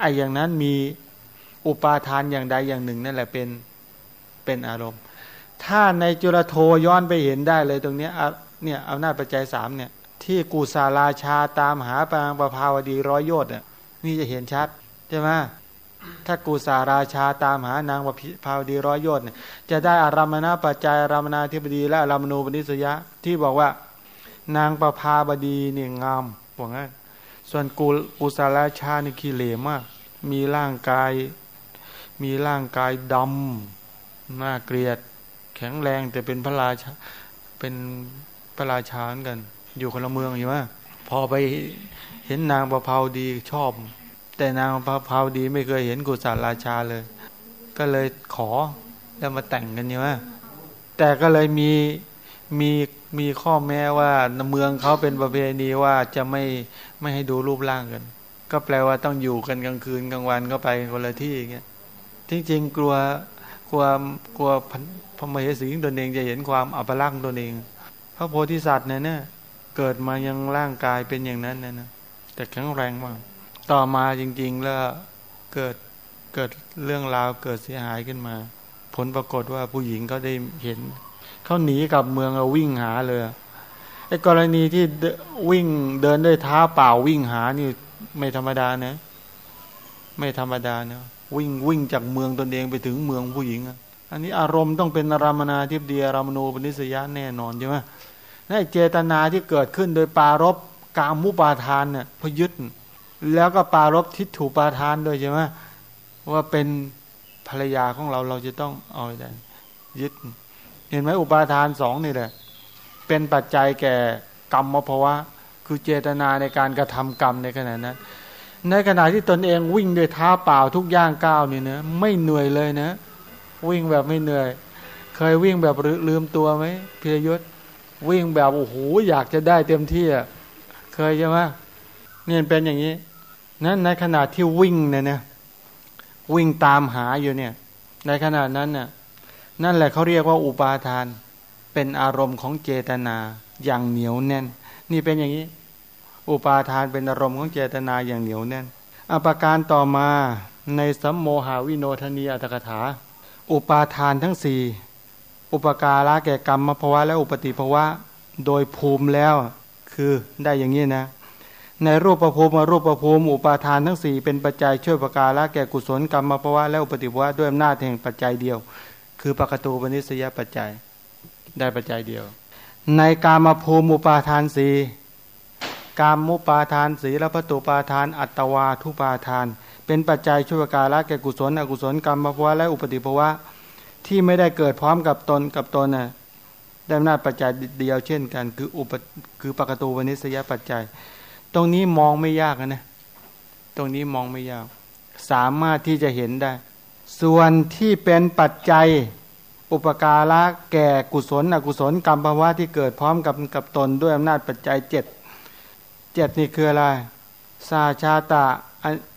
Speaker 3: ไออย่างนั้นมีอุปาทานอย่างใดอย่างหนึ่งนั่นแหละเป็นเป็นอารมณ์ ถ้าในจุลโทย้อนไปเห็นได้เลยตรงนี้เนี่ยเอาหน้าปัจจัยสามเนี่ย ที่กุศาราชาตามหาปางประภาวดีร้อยโยชน์เนี่ยนี่จะเห็นชัดใช่ไหมถ้ากุศาราชาตามหานางประภาวดีร้อยโยชน์เนี่ยจะได้อารามณปัจจัยอารามนาธิบดีและอารามณูปนิสยะ ที่บอกว่านางประภาบดีเนี่ยงามบอกงั้นส่วนกุกุศาราชานี่ขี้เหร่มาก มีร่างกาย มีร่างกายดำน่าเกลียด แข็งแรงแต่เป็นพระราชาเป็นพระราชาเหมือนกัน อยู่คนละเมืองอยู่ว่าพอไปเห็นนางประเพาดีชอบ แต่นางประเพาดีไม่เคยเห็นกุศลราชาเลย ก็เลยขอแล้วมาแต่งกันอยู่ว่าแต่ก็เลยมีมีมีข้อแม้ว่าเมืองเขาเป็นประเพณีว่าจะไม่ไม่ให้ดูรูปร่างกัน ก็แปลว่าต้องอยู่กันกลางคืนกลางวันก็ไปคนละที่อย่างเงี้ยจริงๆกลัวกลัวกลัว พระมเหสีตนเองจะเห็นความอัปลักษณ์ตนเอง พระโพธิสัตว์เนี่ยเกิดมายังร่างกายเป็นอย่างนั้นนะนะแต่แข็งแรงมาก ต่อมาจริง ๆ แล้วเกิดเกิดเรื่องราวเกิดเสียหายขึ้นมา ผลปรากฏว่าผู้หญิงก็ได้เห็นเขาหนีกับเมืองเราวิ่งหาเลยไอ้กรณีที่วิ่งเดินด้วยเท้าเปล่าวิ่งหานี่ไม่ธรรมดานะ ไม่ธรรมดาเนาะวิ่งวิ่งจากเมืองตนเองไปถึงเมืองผู้หญิงอั อันนี้อารมณ์ต้องเป็นรามนาทิพเดียรามโนปนิสยะแน่นอนใช่ไหมนั่นเจตนาที่เกิดขึ้นโดยปารบกามุปาทานเนี่ยพยึดแล้วก็ปารบทิฏฐุปาทานด้วยใช่ไหมว่าเป็นภรรยาของเราเราจะต้องเอาได้ยึด เห็นไหมอุปาทานสองนี่แหละ เป็นปัจจัยแก่กรรมภาวะคือเจตนาในการกระทำกรรมในขณะนั้น ในขณะที่ตนเองวิ่งด้วยเท้าเปล่าทุกย่างก้าวนี่นะไม่เหนื่อยเลยนะ วิ่งแบบไม่เหนื่อย เคยวิ่งแบบลืมตัวไหมพิรยศวิ่งแบบโอ้โหอยากจะได้เต็มที่อะเคยใช่ไหมเนี่ยเป็นอย่างนี้นั้นในขณะที่วิ่งเนี่ยนะวิ่งตามหาอยู่เนี่ย ในขณะนั้นน่ะนั่นแหละเขาเรียกว่าอุปาทาน เป็นอารมณ์ของเจตนาอย่างเหนียวแน่น นี่เป็นอย่างนี้ อุปาทานเป็นอารมณ์ของเจตนาอย่างเหนียวแน่นอภิการต่อมาในสัมโมหาวิโนทนีอัตถกถา อุปาทานทั้งสี่อุปการะแก่กรรมมภวะและอุปติภวะโดยภูมิแล้วคือได้อย่างนี้นะ ในรูปประภูมิรูปประภูมิอุปาทานทั้งสี่เป็นปัจจัยช่วยประการละแก่กุศลกรรมมภวะและอุปติภวะด้วยอำนาจแห่งปัจจัยเดียว คือปกตูปนิสยปัจจัย ได้ปัจจัยเดียว ในกามภูมิอุปาทานสี่กามมุปาทานสีและปตูปาทาน อัตวาทุปาทาน เป็นปัจจัยช่วยกาละแก่กุศลอกุศลกรรมภวะและอุปติภวะที่ไม่ได้เกิดพร้อมกับตนกับตนน่ะได้อำนาจปัจจัยเดียวเช่นกัน คืออุปคือปกตูวนิสยปัจจัย ตรงนี้มองไม่ยากนะตรงนี้มองไม่ยาก สามารถที่จะเห็นได้ ส่วนที่เป็นปัจจัยอุปการะแก่กุศล อกุศลกรรมภาวะที่เกิดพร้อมกับกับตนด้วยอำนาจปัจจัยเจ็ดเจ็ดนี่คืออะไรสาชาตะ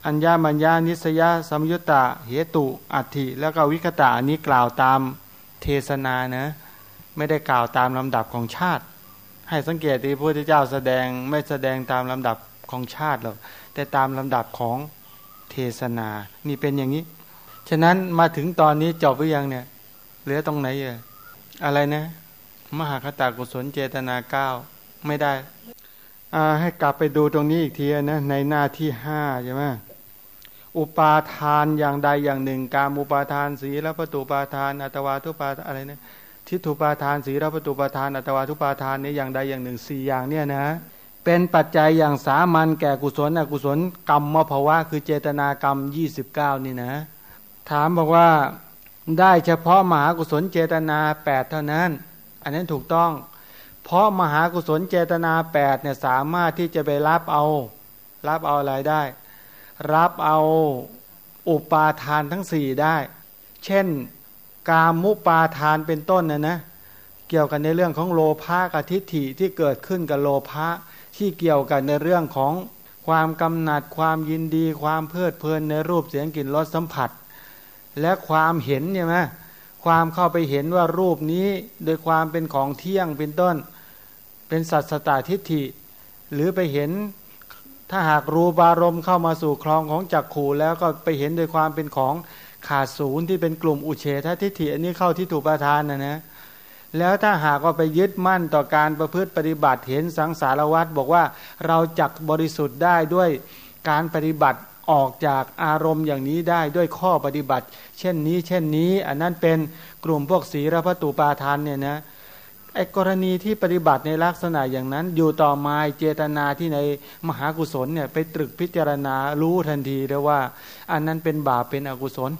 Speaker 3: อัญญามัญญานิสยาสมยุตตะเหตุอัติแล้วก็วิคตะอันนี้กล่าวตามเทศนานะไม่ได้กล่าวตามลำดับของชาติ ให้สังเกตที่พระพุทธเจ้าแสดงไม่แสดงตามลำดับของชาติหรอกแต่ตามลำดับของเทศนานี่เป็นอย่างนี้ ฉะนั้นมาถึงตอนนี้จบหรือยังเนี่ย เหลือตรงไหนเอออะไรนะ มหาคตากุศลเจตนาเก้าไม่ได้ ให้กลับไปดูตรงนี้อีกทีนะในหน้าที่ห้าใช่ไหมอุปาทานอย่างใดอย่างหนึ่ง การอุปาทานสีและประตูปาทาน อัตวาทุปาอะไรนะทิฏฐุปาทานสีและประตูปาทาน อัตวาทุปาทานนี้อย่างใดอย่างหนึ่งสี่อย่างเนี่ยนะเป็นปัจจัยอย่างสามัญแก่กุศลอกุศลกรรมมภาวะคือเจตนากรรมยี่สิบเก้านี่นะ ถามบอกว่าได้เฉพาะมหากุศลเจตนาแปดเท่านั้น อันนั้นถูกต้อง เพราะมหากุศลเจตนาแปดเนี่ยสามารถที่จะไปรับเอา รับเอาอะไรได้ รับเอาอุปาทานทั้งสี่ได้ เช่นกามุปาทานเป็นต้นนะนะเกี่ยวกันในเรื่องของโลภะกับทิฏฐิที่เกิดขึ้นกับโลภะที่เกี่ยวกันในเรื่องของความกำหนัดความยินดี ความเพลิดเพลินในรูปเสียงกลิ่นรสสัมผัส และความเห็นใช่ไหมความเข้าไปเห็นว่ารูปนี้โดยความเป็นของเที่ยงเป็นต้น เป็นสัตสตาทิฏฐิ หรือไปเห็นถ้าหากรูปารมเข้ามาสู่คลองของจักขู่แล้วก็ไปเห็นโดยความเป็นของขาดศูนย์ที่เป็นกลุ่มอุเฉททิฏฐิอันนี้เข้าที่ถูกประทานนะนะแล้วถ้าหากว่าไปยึดมั่นต่อการประพฤติปฏิบัติเห็นสังสารวัตรบอกว่าเราจักบริสุทธิ์ได้ด้วยการปฏิบัติออกจากอารมณ์อย่างนี้ได้ด้วยข้อปฏิบัติ เช่นนี้ เช่นนี้ อันนั้นเป็นกลุ่มพวกศีรพตุปาทานเนี่ยนะ ไอ้กรณีที่ปฏิบัติในลักษณะอย่างนั้น อยู่ต่อมาเจตนาที่ในมหากุศลเนี่ยไปตรึกพิจารณารู้ทันทีเลยว่า อันนั้นเป็นบาปเป็นอกุศล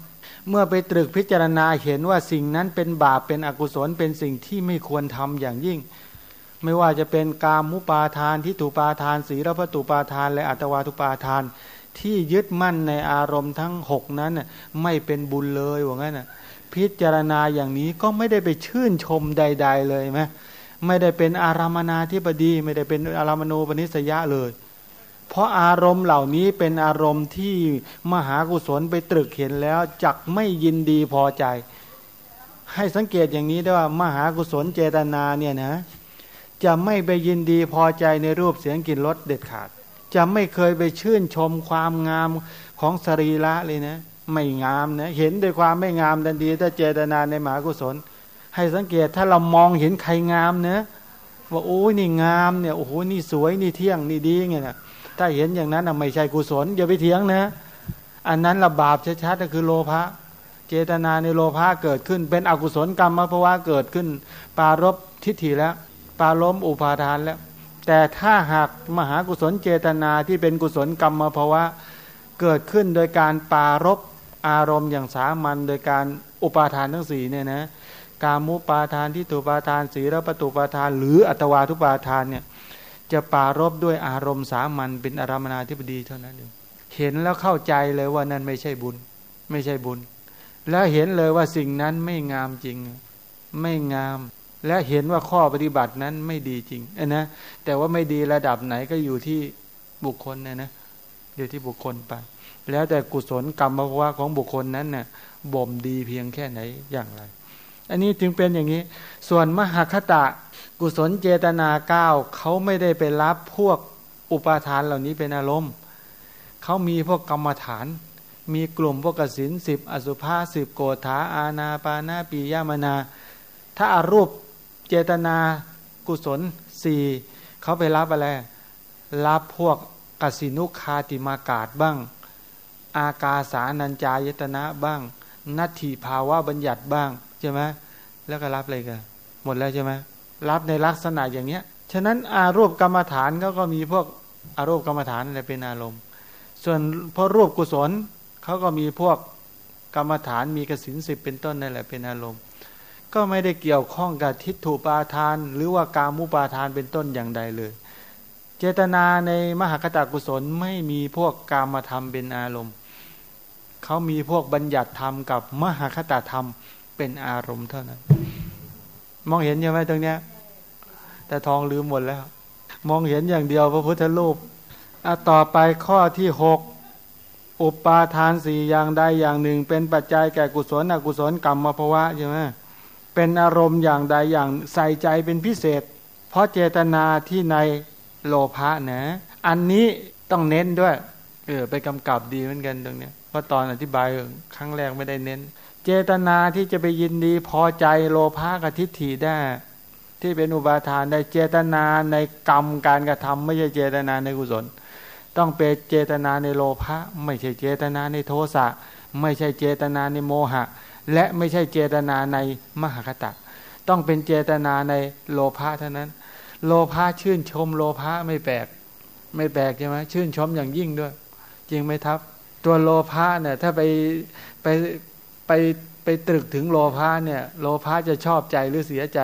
Speaker 3: เมื่อไปตรึกพิจารณาเห็นว่าสิ่งนั้นเป็นบาปเป็นอกุศลเป็นสิ่งที่ไม่ควรทำอย่างยิ่ง ไม่ว่าจะเป็นกามุปาทานทิฏฐุปาทานศีลปตุปาทาน และอัตวาทุปาทาน ที่ยึดมั่นในอารมณ์ทั้งหกนั้นไม่เป็นบุญเลยว่างั้นนะ พิจารณาอย่างนี้ก็ไม่ได้ไปชื่นชมใด ๆ เลยไหมไม่ได้เป็นอารามนาธิบดี ไม่ได้เป็นอารามณูปนิสยะเลย เพราะอารมณ์เหล่านี้เป็นอารมณ์ที่มหากุศลไปตรึกเห็นแล้วจักไม่ยินดีพอใจ ให้สังเกตอย่างนี้ได้วยว่ามหากุศลเจตนาเนี่ยนะจะไม่ไปยินดีพอใจในรูปเสียงกลิ่นรสเด็ดขาด จะไม่เคยไปชื่นชมความงามของสรีระเลยนะ ไม่งามนะเห็นด้วยความไม่งามดันดี ถ้าเจตนาในหมากุศล ให้สังเกตถ้าเรามองเห็นใครงามเนะว่าโอ้ยนี่งามเนี่ยโอ้โหนี่สวยนี่เที่ยงนี่ดีไงนะถ้าเห็นอย่างนั้นไม่ใช่กุศลอย่าไปเถียงนะ อันนั้นละบาปชัดๆก็คือโลภะเจตนาในโลภะเกิดขึ้น เป็นอกุศลกรรมมาเพราะว่าเกิดขึ้น ปารบทิฏฐิแล้ว ปาล้มอุปาทานแล้ว แต่ถ้าหากมหากุศลเจตนาที่เป็นกุศลกรรมมาเพราะว่าเกิดขึ้นโดยการปารบ อารมณ์อย่างสามัญโดยการอุปาทานทั้งสี่เนี่ยนะกามุปาทานที่ตุปาทานสีรปตุปาทาน หรืออัตวาทุปาทานเนี่ยจะปารบด้วยอารมณ์สามัญเป็นอารามนาธิบดีเท่านั้นเองเห็นแล้วเข้าใจเลยว่านั่นไม่ใช่บุญ ไม่ใช่บุญ แล้วเห็นเลยว่าสิ่งนั้นไม่งามจริง ไม่งาม และเห็นว่าข้อปฏิบัตินั้นไม่ดีจริงนะแต่ว่าไม่ดีระดับไหนก็อยู่ที่บุคคลนะนะอยู่ที่บุคคลไป แล้วแต่กุศลกรรมภาวะของบุคคลนั้นน่ะบ่มดีเพียงแค่ไหนอย่างไร อันนี้จึงเป็นอย่างนี้ ส่วนมหคตะกุศลเจตนาเก้าเขาไม่ได้ไปรับพวกอุปาทานเหล่านี้เป็นอารมณ์เขามีพวกกรรมฐาน มีกลุ่มพวกกสินสิบอสุภาสิบโกธาอาณาปานาปียามนา ถ้าอารูปเจตนากุศลสี่เขาไปรับอะไร รับพวกกสินุคาติมากาศบ้าง อากาสานัญจายตนะบ้าง นัตถิภาวะบัญญัติบ้างใช่ไหมแล้วก็รับอะไรกันหมดแล้วใช่ไหมรับในลักษณะอย่างเนี้ยฉะนั้นอารมณ์กรรมฐานก็ก็มีพวกอารมณ์กรรมฐานอะไรเป็นอารมณ์ ส่วนพอรูปกุศลเขาก็มีพวกกรรมฐานมีกสินสิบเป็นต้นนั่นแหละเป็นอารมณ์ ก็ไม่ได้เกี่ยวข้องกับทิฏฐุปาทาน หรือว่ากามุปาทานเป็นต้นอย่างใดเลย เจตนาในมหากตากุศลไม่มีพวกกามธรรมเป็นอารมณ์ เขามีพวกบัญญัติธรรมกับมหาคตธรรมเป็นอารมณ์เท่านั้น มองเห็นใช่ไหมตรงเนี้ย แต่ทองลืมหมดแล้ว มองเห็นอย่างเดียวพระพุทธรูปอะต่อไปข้อที่หกอุปาทานสี่อย่างใดอย่างหนึ่ง เป็นปัจจัยแก่กุศลอกุศลกรรมมาภวะใช่ไหมเป็นอารมณ์อย่างใดอย่างใส่ใจเป็นพิเศษ เพราะเจตนาที่ในโลภะนะ อันนี้ต้องเน้นด้วย เออไปกำกับดีเหมือนกันตรงเนี้ย ราะตอนอธิบายครั้งแรกไม่ได้เน้น เจตนาที่จะไปยินดีพอใจโลภะกับทิฏฐิได้ ที่เป็นอุบาทานได้เจตนาในกรรมการกระทำไม่ใช่เจตนาในกุศล ต้องเป็นเจตนาในโลภะไม่ใช่เจตนาในโทสะไม่ใช่เจตนาในโมหะ และไม่ใช่เจตนาในมหคตะ ต้องเป็นเจตนาในโลภะเท่านั้น โลภะชื่นชมโลภะไม่แปลกไม่แปลกใช่ไหมชื่นชมอย่างยิ่งด้วย จริงไหมครับ ตัวโลภะเนี่ยถ้าไปไปไปไปตรึกถึงโลภะเนี่ย โลภะจะชอบใจหรือเสียใจ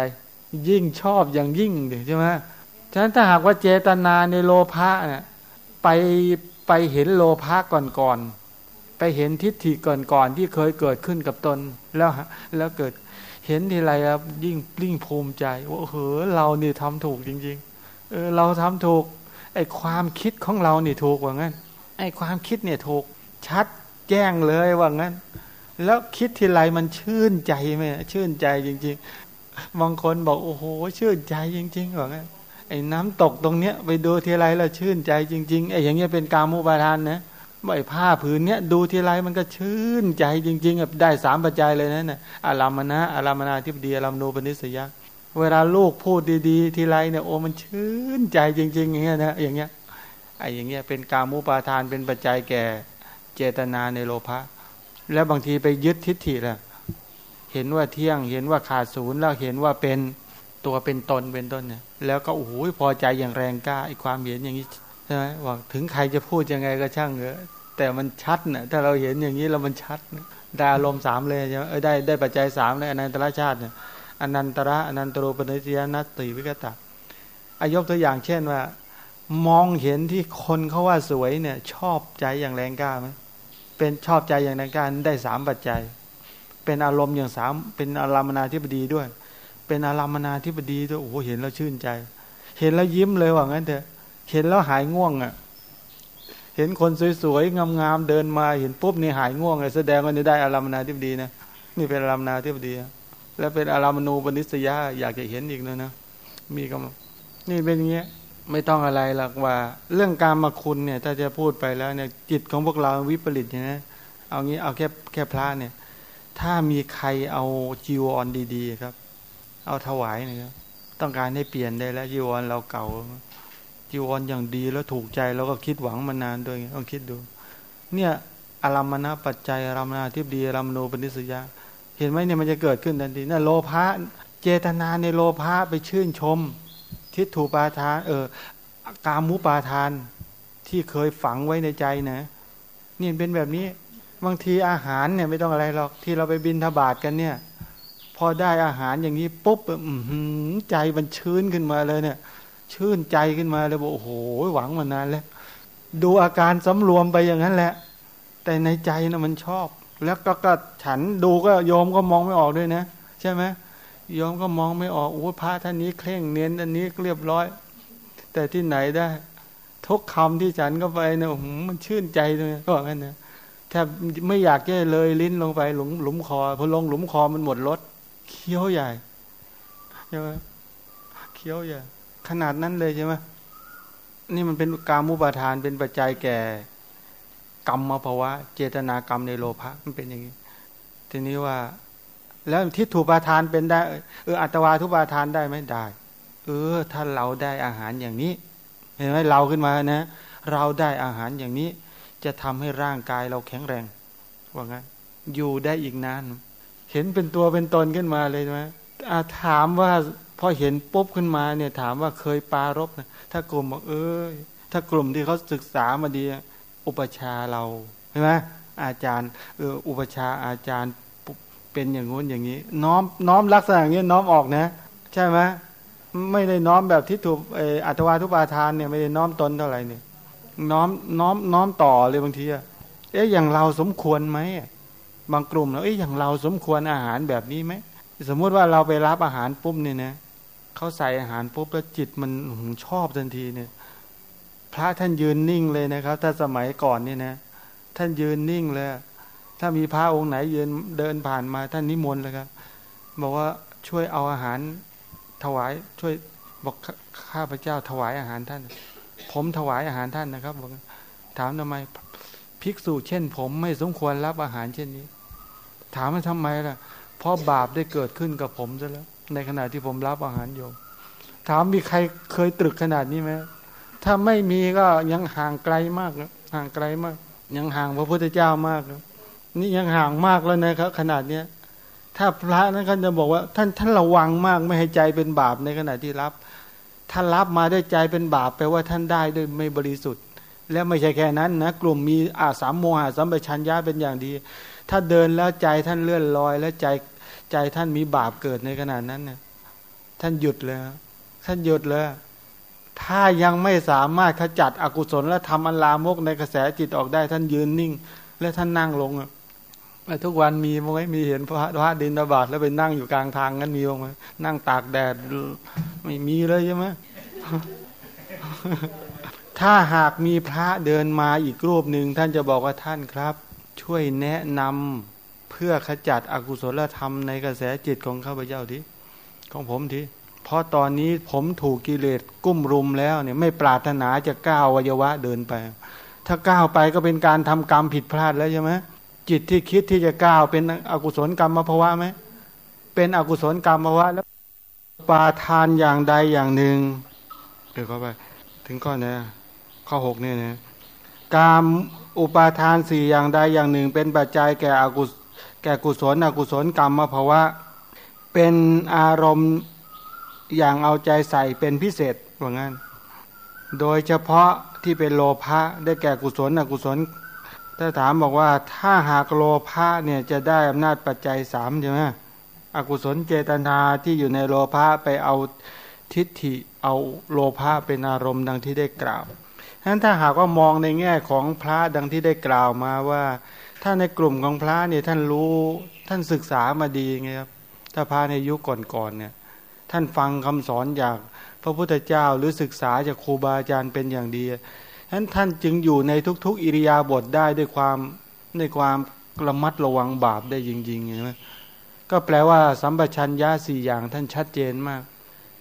Speaker 3: ยิ่งชอบอย่างยิ่งใช่ไหมฉะนั้นถ้าหากว่าเจตนาในโลภะเนี่ยไปไปเห็นโลภะก่อนก่อนไปเห็นทิฏฐิก่อนๆที่เคยเกิดขึ้นกับตนแล้วแล้วเกิดเห็นทีไรครับยิ่งยิ่งภูมิใจว่าเออเรานี่ทำถูกจริง ๆ เออเราทำถูกไอ้ความคิดของเรานี่ถูกว่างั้นไอ้ความคิดเนี่ยถูก ชัดแจ้งเลยว่างั้น แล้วคิดทีไรมันชื่นใจไหมชื่นใจจริง ๆ บางคนบอกโอ้โห ชื่นใจจริงๆว่างั้นไอ้น้ำตกตรงเนี้ยไปดูทีไรแล้วชื่นใจจริงๆไอ้อย่างเงี้ยเป็นการมุปาทานนะใบผ้าผืนเนี้ยดูทีไรมันก็ชื่นใจจริงๆแบบได้สามปัจจัยเลยนะเนี่ยอารามณะอารามณาทิบดีอารามโนปนิสยาเวลาลูกพูดดีๆ ทีไรเนี่ยโอ้มันชื่นใจจริงๆอย่างเงี้ยนะอย่างเงี้ยไอ้อย่างเงี้ยเป็นการมุปาทานเป็นปัจจัยแก่ เจตนาในโลภะแล้วบางทีไปยึดทิฏฐิล่ะเห็นว่าเที่ยงเห็นว่าขาดศูนย์แล้วเห็นว่าเป็นตัวเป็นตนเป็นต้นเนี่ยแล้วก็โอ้โหพอใจอย่างแรงกล้าไอ้ความเห็นอย่างนี้ใช่ไหมว่าถึงใครจะพูดยังไงก็ช่างเถอะแต่มันชัดนะถ้าเราเห็นอย่างนี้เรามันชัดนะได้อารมณ์สามเลยใช่ไหมเออได้ได้ปัจจัยสามเลยอนันตรชาติเนี่ยอนันตระอนันตโรปนิสยนัตติวิกตะอายกตัวอย่างเช่นว่า มองเห็นที่คนเขาว่าสวยเนี่ย ชอบใจอย่างแรงกล้าไหม เป็นชอบใจอย่างแรงกล้าได้สามปัจจัย เป็นอารมณ์อย่างสามเป็นอารามนาธิบดีด้วย เป็นอารามนาธิบดีด้วยโอ้โหเห็นแล้วชื่นใจ เห็นแล้วยิ้มเลยว่างั้นเถอะเห็นแล้วหายง่วงอะ เห็นคนสวยๆงามๆเดินมาเห็นปุ๊บนี่หายง่วงเลยแสดงว่านี่ได้อารามนาธิบดีนะนี่เป็นอารามนาธิบดีแล้วเป็นอารามณูปนิสยาอยากจะเห็นอีกเลยนะมีกำนี่เป็นอย่างเงี้ย ไม่ต้องอะไรหรอกว่า เรื่องการมาคุณเนี่ย ถ้าจะพูดไปแล้วเนี่ยจิตของพวกเราวิปริตเนี่ยนะเอางี้เอาแค่แค่พระเนี่ย ถ้ามีใครเอาจีวรดีๆครับ เอาถวายนะครับต้องการให้เปลี่ยนได้แล้วจีวรเราเก่าจีวรอย่างดีแล้วถูกใจแล้วก็คิดหวังมานานด้วยต้องคิดดู เนี่ยอารามณปัจจัยอารมณทิบดีอารามโนปนิสยาเห็นไหมเนี่ยมันจะเกิดขึ้นทันทีนั่นโลภะเจตนาในโลภะไปชื่นชม ทิฏถูปาทาน เออกามุปาทานที่เคยฝังไว้ในใจนะนี่เป็นแบบนี้ บางทีอาหารเนี่ยไม่ต้องอะไรหรอกที่เราไปบินทบาทกันเนี่ย พอได้อาหารอย่างนี้ปุ๊บอืใจมันชื้นขึ้นมาเลยเนี่ย ชื่นใจขึ้นมาเลยบอกโอ้โหหวังมานานแล้ว ดูอาการสำรวมไปอย่างนั้นแหละ แต่ในใจนะมันชอบ แล้วก็ก็ฉันดูก็โยมก็มองไม่ออกด้วยนะ ใช่ไหม โยมก็มองไม่ออกโอ้พระท่านนี้เคร่งเน้นอันนี้เรียบร้อย แต่ที่ไหนได้ ทุกคำที่ฉันก็ไปเนี่ยมันชื่นใจเลยก็ว่างั้นนะแทบไม่อยากจะเลยลิ้นลงไปหลุมหลุมคอพอลงหลุมคอมันหมดรสเคี้ยวใหญ่ใช่ไหมเคี้ยวใหญ่ขนาดนั้นเลยใช่ไหมนี่มันเป็นกามุปาทานเป็นปัจจัยแก่ กรรมมาภาวะ เจตนากรรมในโลภะมันเป็นอย่างนี้ ทีนี้ว่า แล้วทิฏฐุปาทานเป็นได้เอออัตวาทุปาทานได้ไหมได้ เออ ถ้าเราได้อาหารอย่างนี้ เห็นไหมเราขึ้นมานะ เราได้อาหารอย่างนี้ จะทำให้ร่างกายเราแข็งแรงว่างั้นอยู่ได้อีกนาน เห็นเป็นตัวเป็นตนขึ้นมาเลยไหมถามว่าพอเห็นปุ๊บขึ้นมาเนี่ยถามว่าเคยปารบนะถ้ากลุ่มบอกเออถ้ากลุ่มที่เขาศึกษามาดี อุปชาเราใช่ไหมอาจารย์เอออุปชาอาจารย์ เป็นอย่างงู้นอย่างนี้ น้อมน้อมลักษณะอย่างนี้น้อมออกนะ ใช่ไหมไม่ได้น้อมแบบที่ถูกอัตวาทุปาทานเนี่ยไม่ได้น้อมตนเท่าไหร่เนี่ยน้อมน้อมน้อมต่อเลยบางทีอะเอ๊ะอย่างเราสมควรไหมบางกลุ่มแล้วเอ๊ะอย่างเราสมควรอาหารแบบนี้ไหมสมมุติว่าเราไปรับอาหารปุ๊บเนี่ยนะเขาใส่อาหารปุ๊บแล้วจิตมันชอบทันทีเนี่ย พระท่านยืนนิ่งเลยนะครับ ถ้าสมัยก่อนเนี่ยนะ ท่านยืนนิ่งเลย ถ้ามีพระองค์ไหนยืนเดินผ่านมาท่านนิมนต์เลยครับ บอกว่าช่วยเอาอาหารถวาย ช่วยบอกข้าพเจ้าถวายอาหารท่าน ผมถวายอาหารท่านนะครับบอกถามทำไมภิกษุเช่น ผมไม่สมควรรับอาหารเช่นนี้ ถามว่าทำไมล่ะ เพราะบาปได้เกิดขึ้นกับผมซะแล้ว ในขณะที่ผมรับอาหารโยม ถามมีใครเคยตรึกขนาดนี้ไหมถ้าไม่มีก็ยังห่างไกลมากห่างไกลมาก ยังห่างพระพุทธเจ้ามากนะ นี่ยังห่างมากแล้วนะครับขนาดเนี้ยถ้าพระนั้นก็จะบอกว่า ท่านท่านระวังมากไม่ให้ใจเป็นบาปในขณะที่รับท่านรับมาด้วยใจเป็นบาปแปลว่าท่านได้ด้วยไม่บริสุทธิ์ และไม่ใช่แค่นั้นนะกลุ่มมีอาสามโมหะสัมปชัญญะเป็นอย่างดี ถ้าเดินแล้วใจท่านเลื่อนลอย และใจใจท่านมีบาปเกิดในขณะนั้นเนี่ยท่านหยุดเลยท่านหยุดเลยถ้ายังไม่สามารถขจัดอกุศลและทำอันลามกในกระแสจิตออกได้ ท่านยืนนิ่ง แล้วท่านนั่งลงอะ ทุกวันมีมั้ยมีเห็นพระพระดินตบาทแล้วไปนั่งอยู่กลางทางกันมีมั้ยนั่งตากแดดไม่มีเลยใช่ไหมถ้าหากมีพระเดินมาอีกรูปหนึ่งท่านจะบอกว่าท่านครับ ช่วยแนะนำเพื่อขจัดอกุศลธรรมในกระแสจิตของข้าพเจ้าทีของผมทีเพราะตอนนี้ผมถูกกิเลสกุ้มรุมแล้วเนี่ยไม่ปรารถนาจะก้าววัยวะเดินไป ถ้าก้าวไปก็เป็นการทำกรรมผิดพลาดแล้วใช่ไหม จิตที่คิดที่จะก้าวเป็นอกุศลกรรมภาวะไหมเป็นอกุศลกรรมภาวะแล้วปาทานอย่างใดอย่างหนึ่งเดี๋ยวเข้าไป ถึงข้อนี้ข้อหกเนี่ยนะกามอุปาทานสี่อย่างใดอย่างหนึ่ง เป็นปัจจัยแก่อกุศแก่กุศลอกุศลกรรมภาวะ เป็นอารมณ์อย่างเอาใจใส่เป็นพิเศษว่างั้น โดยเฉพาะที่เป็นโลภะได้แก่กุศลอกุศล ถ้าถามบอกว่าถ้าหากโลภะเนี่ยจะได้อำนาจปัจจัยสามใช่ไหมอกุศลเจตนาที่อยู่ในโลภะไปเอาทิฏฐิเอาโลภะเป็นอารมณ์ดังที่ได้กล่าวฉะนั้นถ้าหากว่ามองในแง่ของพระดังที่ได้กล่าวมาว่า ถ้าในกลุ่มของพระเนี่ยท่านรู้ท่านศึกษามาดีไงครับถ้าพระในยุคก่อนๆเนี่ยท่านฟังคำสอนจากพระพุทธเจ้าหรือศึกษาจากครูบาอาจารย์เป็นอย่างดี ฉะนั้นท่านจึงอยู่ในทุก ๆ อิริยาบถได้ด้วยความในความระมัดระวังบาปได้จริงๆใช่ไก็แปลว่าสัมปชัญญะสี่อย่างท่านชัดเจนมาก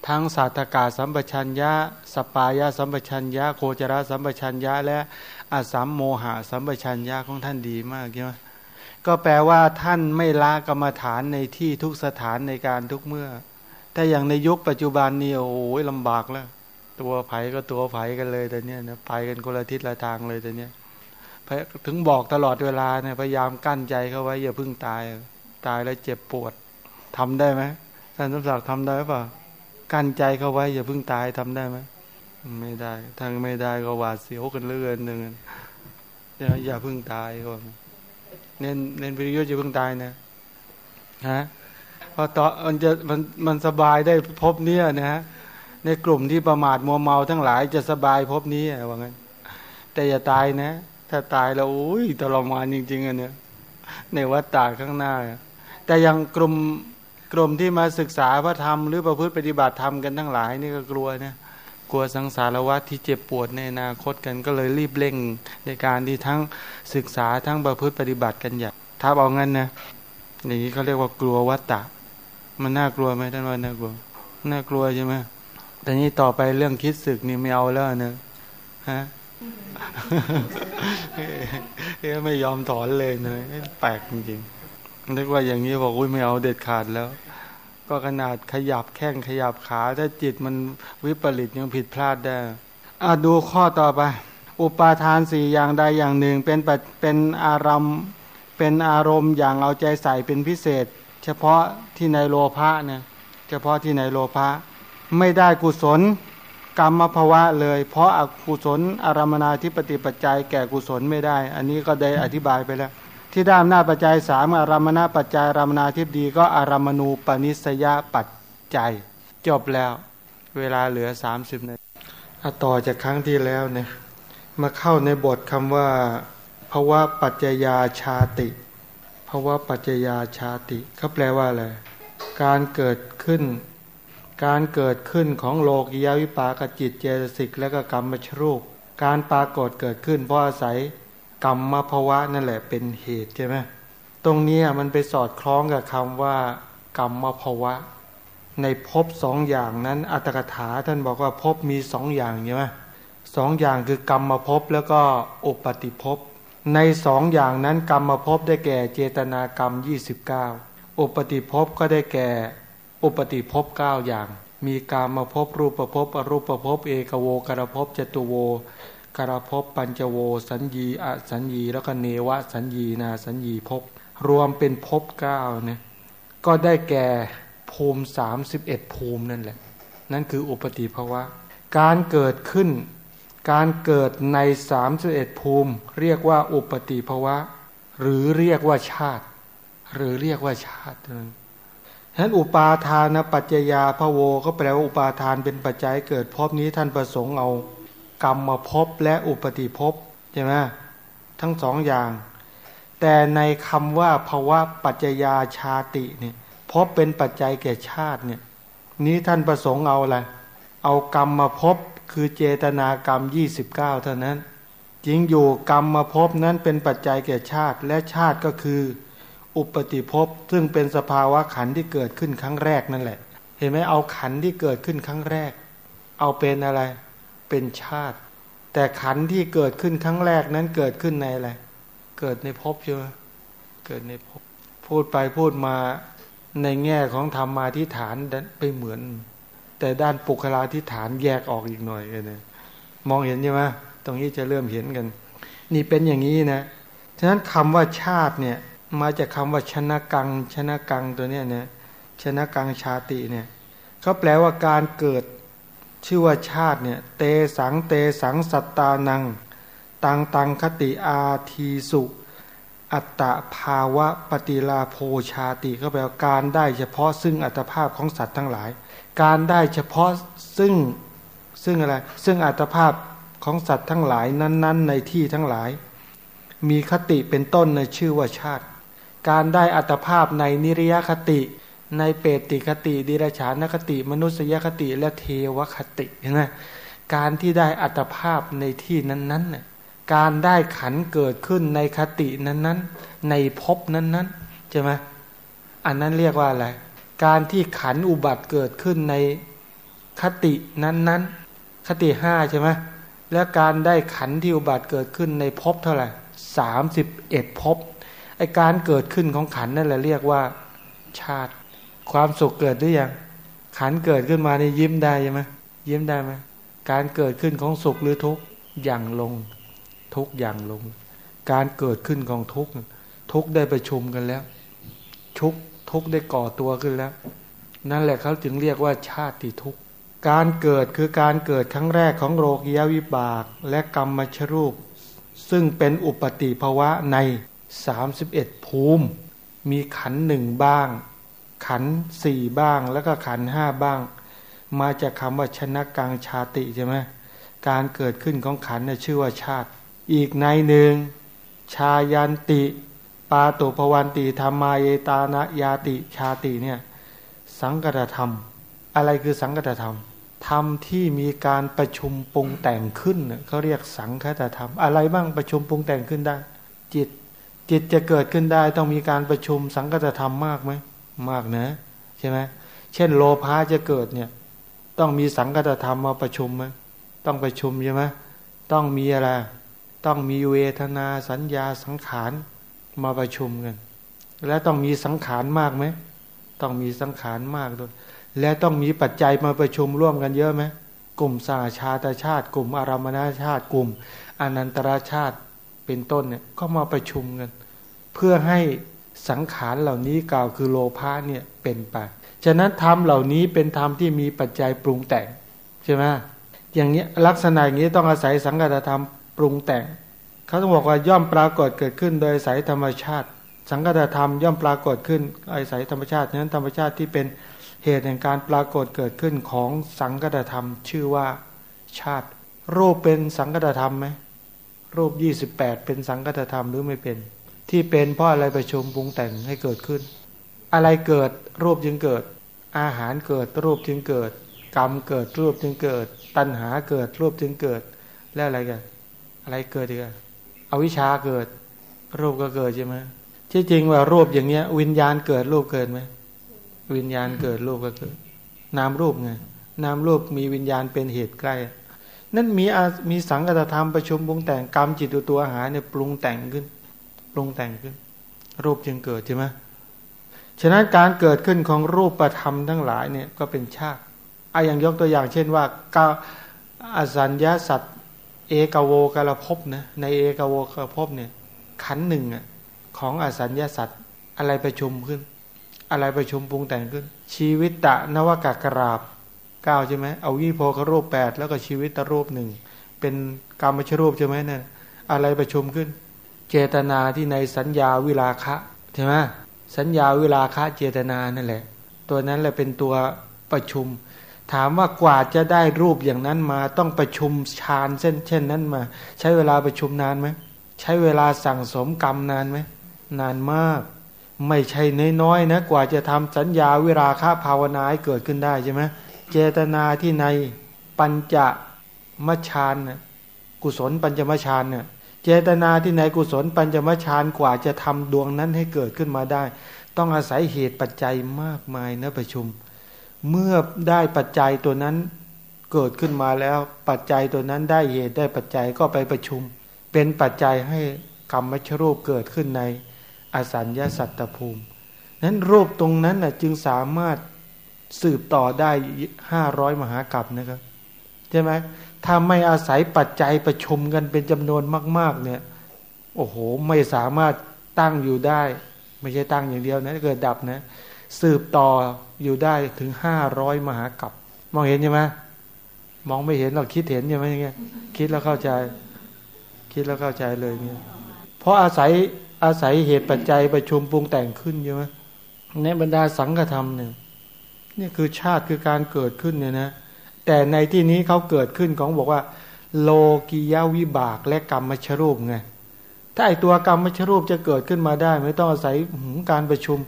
Speaker 3: ทั้งศาสตกาสัมปชัญญะสปายะสัมปชัญญะโคจรสัมปชัญญะและอสัมโมหะสัมปชัญญะของท่านดีมากใช่ไหมก็แปลว่าท่านไม่ละกรรมฐานในที่ทุกสถานในการทุกเมื่อ แต่อย่างในยุคปัจจุบันนี่โอ้ยลำบากแล้ว ตัวไผ่ก็ตัวไผ่กันเลยแต่เนี้ยนะไปกันคนละทิศละทางเลยแต่เนี้ยถึงบอกตลอดเวลาเนี่ยพยายามกั้นใจเขาไว้อย่าพิ่งตาย ตายแล้วเจ็บปวดทำได้ไหมท่านสมศักดิ์ทำได้ป่ะกั้นใจเขาไว้อย่าพิ่งตายทำได้ไหมไม่ได้ทางไม่ได้ก็หวาดเสียวกันเรื่อยหนึ่งอย่าอย่าพิ่งตายก็เน้นเน้นวิริยะอย่าพิ่งตายนะฮะพอต่อมันจะมันมันสบายได้พบเนี้ยนะฮะ ในกลุ่มที่ประมาทมัวเมาทั้งหลายจะสบายพบนี้ว่างั้น แต่อย่าตายนะ ถ้าตายแล้วโอ้ยทรมานจริงๆอันเนี้ยในวัดตาข้างหน้า แต่ยังกลุ่มกลุ่มที่มาศึกษาพระธรรมหรือประพฤติปฏิบัติธรรมกันทั้งหลายนี่ก็กลัวเนี่ยกลัวสังสารวัฏที่เจ็บปวดในอนาคตกันก็เลยรีบเร่งในการที่ทั้งศึกษาทั้งประพฤติปฏิบัติกันอย่างถ้าเอางั้นนะอย่างนี้เขาเรียกว่ากลัววัฏฏะมันน่ากลัวไหมท่านว่าน่ากลัว น่ากลัวใช่ไหม แต่นี้ต่อไปเรื่องคิดศึกนี่ไม่เอาแล้วเนะฮะเอ๊ไม่ยอมถอนเลยเนยแปลกจริงๆนึกว่าอย่างนี้บอกอุ้ยไม่เอาเด็ดขาดแล้ว ก็ขนาดขยับแข้งขยับขา ถ้าจิตมันวิปริตยังผิดพลาดได้อะดูข้อต่อไป อุปาทานสี่อย่างใดอย่างหนึ่ง เป็นเป็นอารมณ์เป็นอารมณ์อย่างเอาใจใส่เป็นพิเศษ เฉพาะที่ในโลภะเนี่ยเฉพาะที่ในโลภะ ไม่ได้กุศลกรรมภาวะเลย เพราะอกุศลอารมนาที่ปฏิปัจจัยแก่กุศลไม่ได้ อันนี้ก็ได้อธิบายไปแล้ว ที่ด้านหน้าปัจจัยสามอารมนาปัจจัยอารมนาทิพดีก็อารมณูปนิสยปัจจัย จบแล้ว เวลาเหลือสามสิบนาทีต่อจากครั้งที่แล้วเนี่ยมาเข้าในบทคำว่าภาวะปัจจยาชาติภาวะปัจจยาชาติเขาแปลว่าอะไรการเกิดขึ้น การเกิดขึ้นของโลกิยาวิปากจิตเจตสิกและก็กรรมชรูป การปรากฏเกิดขึ้นเพราะอาศัยกรรมมภาวะนั่นแหละเป็นเหตุใช่ไหมตรงนี้มันไปสอดคล้องกับคำว่า กรรมมภาวะ ในภพสองอย่างนั้นอัตถกถาท่านบอกว่าภพมีสองอย่างใช่ไหมสองอย่างคือกรรมมาภพแล้วก็อุปติภพในสองอย่างนั้นกรรมมาภพได้แก่เจตนากรรม 29 อุปติภพก็ได้แก่ อุปติภพเก้าอย่าง มีกามาภพรูปภพอรูปภพเอกโวกรภพจตุโวกรภพปัญจโว สัญญีอสัญญีแล้วก็เนวสัญญีนาสัญญีภพรวมเป็นภพเก้าเนี่ยก็ได้แก่ภูมิสามสิบเอ็ดภูมินั่นแหละ นั่นคืออุปติภาวะ การเกิดขึ้น การเกิดในสามสิบเอ็ดภูมิ เรียกว่าอุปติภาวะ หรือเรียกว่าชาติ หรือเรียกว่าชาตินั่น ฉะนั้นอุปาทานปัจจยาพะโวก็แปลว่าอุปาทานเป็นปัจจัยเกิดพบนี้ท่านประสงค์เอา กรรมมาพบและอุปติภพใช่ไหมทั้งสองอย่าง แต่ในคำว่าภาวะปัจจยาชาติเนี่ยพบเป็นปัจจัยแก่ชาติเนี่ยนี้ท่านประสงค์เอาอะไรเอากรรมมาพบคือเจตนากรรม 29 เท่านั้นจริงอยู่กรรมมาพบนั้นเป็นปัจจัยแก่ชาติและชาติก็คือ อุปติภพซึ่งเป็นสภาวะขันที่เกิดขึ้นครั้งแรกนั่นแหละ เห็นไหมเอาขันที่เกิดขึ้นครั้งแรก เอาเป็นอะไร เป็นชาติ แต่ขันที่เกิดขึ้นครั้งแรกนั้นเกิดขึ้นในอะไรเกิดในภพใช่ไหมเกิดในภพพูดไปพูดมาในแง่ของธรรมาทิฐานไปเหมือน แต่ด้านปุคลาทิฐานแยกออกอีกหน่อยเลยมองเห็นใช่ไหมตรงนี้จะเริ่มเห็นกัน นี่เป็นอย่างนี้นะฉะนั้นคำว่าชาติเนี่ย มาจากคาว่าชนะกัง ชนะกังตัวเนี้ยเนี่ยชนะกังชาติเนี่ยเขาแปลว่าการเกิดชื่อว่าชาติเนี่ยเตสังเตสังสัตตานัง ตังตังคติอาทีสุ อัตตภาวะปฏิลาโภชาติก็แปลว่าการได้เฉพาะซึ่งอัตภาพของสัตว์ทั้งหลาย การได้เฉพาะซึ่งซึ่งอะไรซึ่งอัตภาพของสัตว์ทั้งหลายนั้น ๆ ในที่ทั้งหลาย มีคติเป็นต้นในชื่อว่าชาติ การได้อัตภาพในนิริยคติ ในเปติคติ ดิรชานคติ มนุษยคติและเทวคติเห็นไหมการที่ได้อัตภาพในที่นั้นๆน่ยการได้ขันเกิดขึ้นในคตินั้นๆ ในภพนั้นๆใช่ไหมอันนั้นเรียกว่าอะไร การที่ขันอุบัติเกิดขึ้นในคตินั้นๆ คติห้าใช่ไหมและการได้ขันที่อุบัติเกิดขึ้นในภพเท่าไหร่สามสิบเอ็ดภพ ไอการเกิดขึ้นของขันนั่นแหละเรียกว่าชาติ ความสุขเกิดหรือยังขันเกิดขึ้นมาในยิ้มได้ใช่ไหมยิ้มได้ไหมการเกิดขึ้นของสุขหรือทุกข์อย่างลง ทุกอย่างลง การเกิดขึ้นของทุกทุกได้ประชุมกันแล้ว ทุกทุกได้ก่อตัวขึ้นแล้ว นั่นแหละเขาจึงเรียกว่าชาติทุกการเกิดคือการเกิดครั้งแรกของโลกียวิบาก และกรรมชรูป ซึ่งเป็นอุปติภาวะใน 31 ภูมิ มีขันหนึ่งบ้าง ขันสี่บ้างแล้วก็ขันห้าบ้าง มาจากคำว่าชนะกังชาติใช่ไหมการเกิดขึ้นของขันน่ยชื่อว่าชาติ อีกในหนึ่ง ชายันติ ปาตุภวันติธรรมาเยตานะยาติชาติเนี่ยสังกัตธรรม อะไรคือสังกัตธรรมธรรมที่มีการประชุมปรุงแต่งขึ้นเขาเรียกสังคตธรรม อะไรบ้างประชุมปรุงแต่งขึ้นได้ จิต จิตจะเกิดขึ้นได้ต้องมีการประชุมสังคตธรรมมากไหมมากนะใช่ไหมเช่น โลภะจะเกิดเนี่ย ต้องมีสังคตธรรมมาประชุมไหมต้องประชุมใช่ไหมต้องมีอะไรต้องมีเวทนาสัญญาสังขารมาประชุมกัน และต้องมีสังขารมากไหมต้องมีสังขารมากด้วย และต้องมีปัจจัยมาประชุมร่วมกันเยอะไหมกลุ่มสาชาตชาติ กลุ่มอารามนาชาติ กลุ่มอนันตราชาติ เป็นต้นเนี่ยก็มาประชุมกัน เพื่อให้สังขารเหล่านี้กล่าวคือโลภะเนี่ยเป็นไป ฉะนั้นธรรมเหล่านี้เป็นธรรมที่มีปัจจัยปรุงแต่งใช่ไหมอย่างนี้ลักษณะอย่างนี้ต้องอาศัยสังกัตธรรมปรุงแต่ง เขาต้องบอกว่าย่อมปรากฏเกิดขึ้นโดยสาศัยธรรมชาติ สังกัตธรรมย่อมปรากฏขึ้นอาศัยธรรมชาตินั้นธรรมชาติที่เป็นเหตุแห่งการปรากฏเกิดขึ้นของสังกัตธรรม ชื่อว่าชาติ รูปเป็นสังกัตธรรมไหม รูปยี่สิบแปดเป็นสังกัตธรรมหรือไม่เป็น ที่เป็นเพราะอะไรประชุมปรุงแต่งให้เกิดขึ้น อะไรเกิดรูปจึงเกิด อาหารเกิดรูปจึงเกิด กรรมเกิดรูปจึงเกิด ตัณหาเกิดรูปจึงเกิด และอะไรกัน อะไรเกิดอีกอวิชชาเกิด รูปก็เกิดใช่ไหมที่จริงว่ารูปอย่างเนี้ย วิญญาณเกิดรูปเกิดไหมวิญญาณเกิดรูปก็เกิดนามรูปไงนามรูปมีวิญญาณเป็นเหตุใกล้ นั่นมีมีสังกัตธรรมประชุมปรุงแต่งกรรมจิตตัวอาหารเนี่ยปรุงแต่งขึ้น ปรุงแต่งขึ้น รูปจึงเกิดใช่ไหมฉะนั้นการเกิดขึ้นของรูปประธรรมทั้งหลายเนี่ยก็เป็นชาติอาอย่างยกตัวอย่างเช่นว่ากาอสัญญาสัตว์เอกโวกาลภพนะในเอกโวกาลภพเนี่ยขันหนึ่งอะของอสัญญาสัตว์อะไรประชุมขึ้น อะไรประชุมปรุงแต่งขึ้น ชีวิตตะนวากากราบ ก้าใช่ไหมเอาวิโพครูปแปดแล้วก็ชีวิตตรูปหนึ่งเป็นกรรมชรูปใช่ไหมเนี่ยอะไรประชุมขึ้น เจตนาที่ในสัญญาวิลาคะใช่ไหมสัญญาวิลาคะเจตนานั่นแหละ ตัวนั้นแหละเป็นตัวประชุม ถามว่ากว่าจะได้รูปอย่างนั้นมาต้องประชุมฌานเช่นเช่นนั้นมา ใช้เวลาประชุมนานไหมใช้เวลาสั่งสมกรรมนานไหมนานมาก ไม่ใช่น้อยๆนะกว่าจะทำสัญญาวิราคะภาวนาให้เกิดขึ้นได้ใช่ไหม เจตนาที่ในปัญจมชานกุศลปัญจมชานเนี่ยเจตนาที่ในกุศลปัญจมชานกว่าจะทำดวงนั้นให้เกิดขึ้นมาได้ ต้องอาศัยเหตุปัจจัยมากมายนะประชุม เมื่อได้ปัจจัยตัวนั้นเกิดขึ้นมาแล้ว ปัจจัยตัวนั้นได้เหตุได้ปัจจัยก็ไปประชุม เป็นปัจจัยให้กรรมมชรูปเกิดขึ้นในอสัญญาสัตตภูมิ นั้นรูปตรงนั้นนะจึงสามารถ สืบต่อได้ห้าร้อยมหากรัปนะครับใช่ไหมถ้าไม่อาศัยปัจจัยประชุมกันเป็นจำนวนมาก ๆ เนี่ย โอ้โห ไม่สามารถตั้งอยู่ได้ ไม่ใช่ตั้งอย่างเดียวนะเกิดดับนะ สืบต่ออยู่ได้ถึงห้าร้อยมหากรัปมองเห็นใช่ไหมมองไม่เห็นเราคิดเห็นใช่ไหมอย่างเงี้ย คิดแล้วเข้าใจ คิดแล้วเข้าใจเลยเนี่ยเพราะอาศัยอาศัยเหตุปัจจัยประชุมปรุงแต่งขึ้นใช่ไหมในบรรดาสังฆธรรมเนี่ย นี่คือชาติคือการเกิดขึ้นเนี่ยนะ แต่ในที่นี้เขาเกิดขึ้นของบอกว่า โลกิยาวิบากและกรรมมชรูปไงถ้าไอตัวกรรมมชรูปจะเกิดขึ้นมาได้ ไม่ต้องอาศัยการประชุม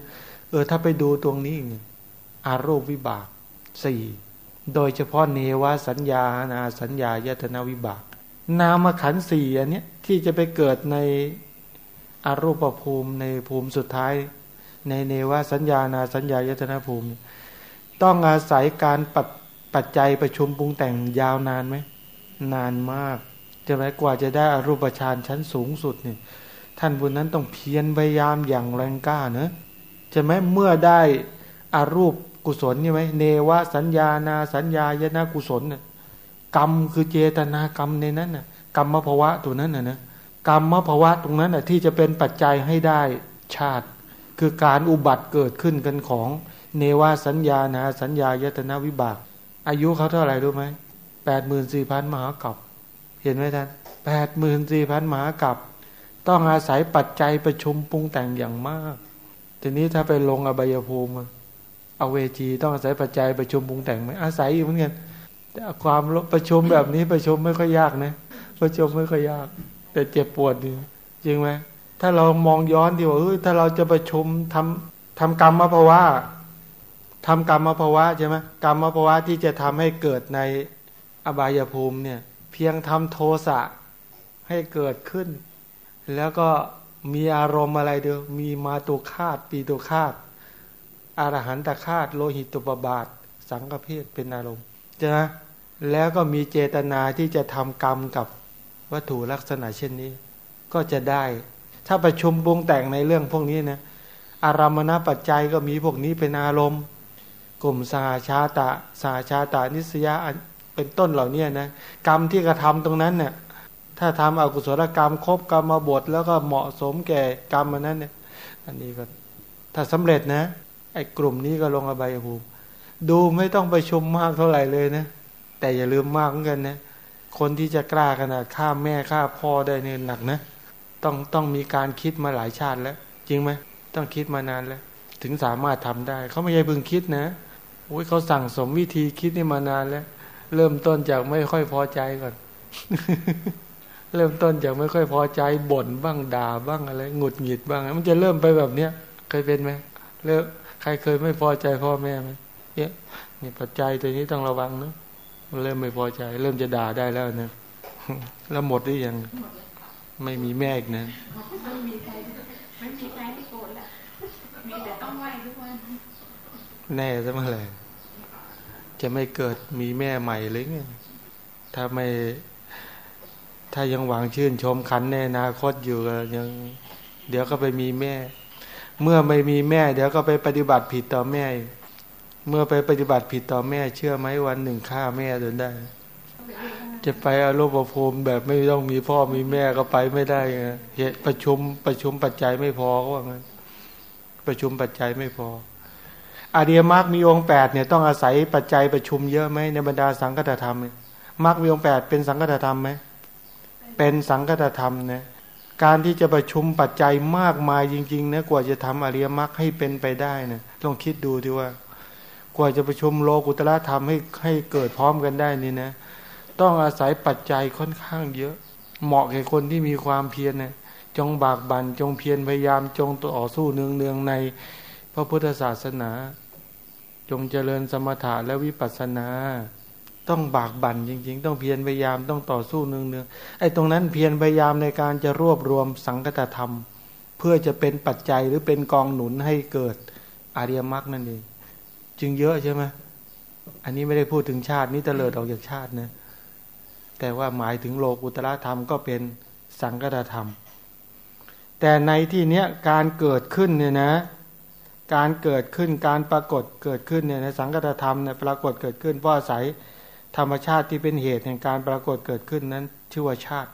Speaker 3: เออถ้าไปดูตรงนี้อารมูปวิบากสี่โดยเฉพาะเนวสัญญานาสัญญายตนาวิบาก นามขันสี่อันนี้ที่จะไปเกิดในอารมูปภูมิในภูมิสุดท้าย ในเนวสัญญานาสัญญายตนาภูมิ ต้องอาศัยการปัจปัจจัยประชุมปรุงแต่งยาวนานไหม นานมากจะไรกว่าจะได้อารูปฌานชั้นสูงสุดเนี่ยท่านบุญนั้นต้องเพียรพยายามอย่างแรงกล้าเนะจะไหมเมื่อได้อารูปกุศลใช่ไหมเนวะสัญญานาสัญญายนากุศลเนี่ยกรรมคือเจตนากรรมในนั้นน่ะกรรมภาวะตัวนั้นน่ะนะกรรมภาวะตรงนั้นน่ะที่จะเป็นปัจจัยให้ได้ชาติ คือการอุบัติเกิดขึ้นกันของ เนวสัญญานาสัญญายตนาวิบาก อายุเขาเท่าไหร่รู้ไหมแปดหมื่นสี่พันมหากรัปเห็นไหมท่านแปดหมื่นสี่พันมหากรัปต้องอาศัยปัจจัยประชุมปรุงแต่งอย่างมาก ทีนี้ถ้าไปลงอบายภูมิเอาเวจีต้องอาศัยปัจจัยประชุมปรุงแต่งไหมอาศัยอยู่เหมือนกันแต่ความประชุมแบบนี้ประชุมไม่ค่อยยากนะประชุมไม่ค่อยยาก แต่เจ็บปวดดีจริงไหมถ้าเรามองย้อนดีว่าถ้าเราจะประชุมทำทำกรรมมาภาะวะ ทำกรรมภาวะใช่ไหมกรรมภาวะที่จะทำให้เกิดในอบายภูมิเนี่ย เพียงทำโทสะให้เกิดขึ้น แล้วก็มีอารมณ์อะไรเดียวมีมาตุคาตปีตุคาตอรหันตคาตโลหิตตุปบาท สังฆเพศเป็นอารมณ์ใช่ไหมแล้วก็มีเจตนาที่จะทำกรรมกับวัตถุลักษณะเช่นนี้ ก็จะได้ ถ้าประชุมปรุงแต่งในเรื่องพวกนี้นะอารามณปัจจัยก็มีพวกนี้เป็นอารมณ์ กลุ่มสาชาตะสาชาตานิสยาเป็นต้นเหล่านี้นะกรรมที่กระทาตรงนั้นเนะ่ยถ้าทำอกุศลกรรมครบกรรมมาบทแล้วก็เหมาะสมแก่กรรมมันนั้นเนี่ยอันนี้ก็ถ้าสำเร็จนะไอ้กลุ่มนี้ก็ลงอบายภูมิดูไม่ต้องไปชมมากเท่าไหร่เลยนะแต่อย่าลืมมากเหมือนกันนะคนที่จะกล้าขนาดฆ่าแม่ฆ่าพ่อได้เนี่ยหนักนะต้องต้องมีการคิดมาหลายชาติแล้ว จริงไหมต้องคิดมานานแล้ว ถึงสามารถทำได้ เขาไม่ใช่เพิ่งคิดนะ อ้ยเขาสั่งสมวิธีคิดนี่มานานแล้ว เริ่มต้นจากไม่ค่อยพอใจก่อน เริ่มต้นจากไม่ค่อยพอใจบ่นบ้างด่าบ้างอะไรหงุดหงิดบ้าง มันจะเริ่มไปแบบเนี้ยเคยเป็นไหมเริ่มใครเคยไม่พอใจพ่อแม่ไหมเนี่ยนี่ปัจจัยตัวนี้ต้องระวังนะมันเริ่มไม่พอใจ เริ่มจะด่าได้แล้วนะแล้วหมดหรือยังไม่มีแม่อีกนะ
Speaker 4: ไม่มีใครไม่มีใครที่โกรธแล้วมีแต่ต้องไหวทุกวัน
Speaker 3: แน่ซะเมื่อไหร่ จะไม่เกิดมีแม่ใหม่เลยไงถ้าไม่ ถ้ายังหวังชื่นชมขันในอนาคตอยู่ก็ยัง เดี๋ยวก็ไปมีแม่ เมื่อไม่มีแม่ เดี๋ยวก็ไปปฏิบัติผิดต่อแม่ เมื่อไปปฏิบัติผิดต่อแม่ เชื่อไหมวันหนึ่งฆ่าแม่จนได้ จะไปอารมณ์ภูมิแบบไม่ต้องมีพ่อมีแม่ก็ไปไม่ได้ไงเหตุประชุมประชุมปัจจัยไม่พอก็ว่างั้นประชุมปัจจัยไม่พอ อาเดียมรรคมีองค์แปดเนี่ยต้องอาศัยปัจจัยประชุมเยอะไหมในบรรดาสังฆธรรมมรรคมีองค์แปดเป็นสังฆธรรมไหมเป็นสังฆธรรมนะการที่จะประชุมปัจจัยมากมายจริงๆนะกว่าจะทำอริยมรรคให้เป็นไปได้นะลองคิดดูดีว่า กว่าจะประชุมโลกุตละธรรมให้ให้เกิดพร้อมกันได้นี่นะ ต้องอาศัยปัจจัยค่อนข้างเยอะ เหมาะแก่คนที่มีความเพียรนะจงบากบัน่นจงเพียรพยายามจงต่อสู้เนืองเนืองในพระพุทธศาสนา จงเจริญสมถะและวิปัสสนา ต้องบากบั่นจริง ๆ ต้องเพียรพยายามต้องต่อสู้เนืองเนืองไอ้ตรงนั้นเพียรพยายามในการจะรวบรวมสังคตธรรม เพื่อจะเป็นปัจจัยหรือเป็นกองหนุนให้เกิดอริยมรรคนั่นเองจึงเยอะใช่ไหมอันนี้ไม่ได้พูดถึงชาตินี้เตลิดออกจากชาตินะแต่ว่าหมายถึงโลกุตละธรรมก็เป็นสังคตธรรม แต่ในที่เนี้ยการเกิดขึ้นเนี่ยนะ การเกิดขึ้นการปรากฏเกิดขึ้นเนี่ยในสังคตธรรมเนี่ยปรากฏเกิดขึ้นเพราะอาศัยธรรมชาติที่เป็นเหตุแห่งการปรากฏเกิดขึ้นนั้น ชื่อว่าชาติ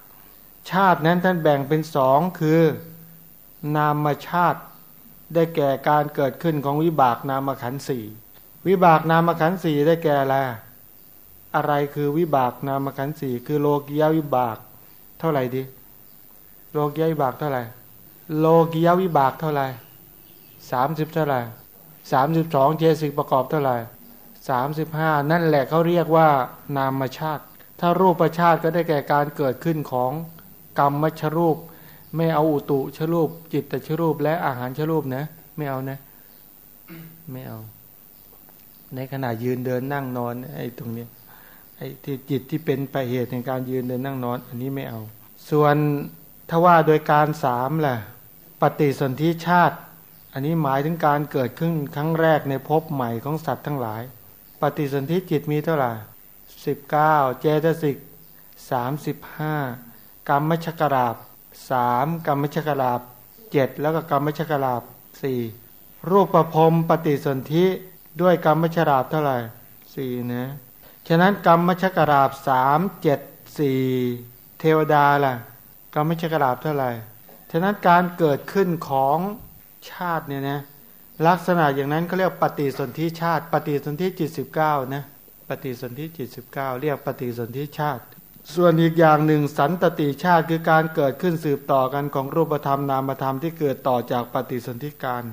Speaker 3: ชาตินั้นท่านแบ่งเป็นสองคือ นามชาติได้แก่การเกิดขึ้นของวิบากนามขันธ์สี่วิบากนามขันธ์สี่ได้แก่อะไรอะไรคือวิบากนามขันธ์สี่คือโลกิยวิบาก เท่าไหร่ดิโลกิยวิบากเท่าไหร่ โลกิยวิบากเท่าไหร่ สามสิบเท่าไหร่สามสิบสองเจสิกประกอบเท่าไหร่สามสิบห้านั่นแหละเขาเรียกว่านามชาติ ถ้ารูปชาติก็ได้แก่การเกิดขึ้นของกรรมมชรูป ไม่เอาอุตุชรูป จิตตชรูป และอาหารชรูปนะ ไม่เอานะ ไม่เอา ในขณะยืนเดินนั่งนอน ไอ้ตรงนี้ไอ้ที่จิตที่เป็นไปเหตุในการยืนเดินนั่งนอน อันนี้ไม่เอา ส่วนถ้าว่าโดยการสามแหละปฏิสนธิชาติ อันนี้หมายถึงการเกิดขึ้นครั้งแรกในภพใหม่ของสัตว์ทั้งหลาย ปฏิสนธิจิตมีเท่าไหร่สิบเก้าเจตสิกสามสิบห้ากรรมชกราบสามกรรมชกราบเจ็ดแล้วก็กรรมชกราบสี่รูปประพรมปฏิสนธิด้วยกรรมชราบเท่าไหร่สี่นะฉะนั้นกรรมชกราบสามเจ็ดสี่เทวดาล่ะกรรมชกราบเท่าไหร่ฉะนั้นการเกิดขึ้นของ ชาติเนี่ยนะลักษณะอย่างนั้นเขาเรียกปฏิสนธิชาติ ปฏิสนธิจิตสิบเก้านะปฏิสนธิจิตสิบเก้าเรียกปฏิสนธิชาติ ส่วนอีกอย่างหนึ่งสันตติชาติคือการเกิดขึ้นสืบต่อกันของรูปธรรมนามธรรมที่เกิดต่อจากปฏิสนธิการ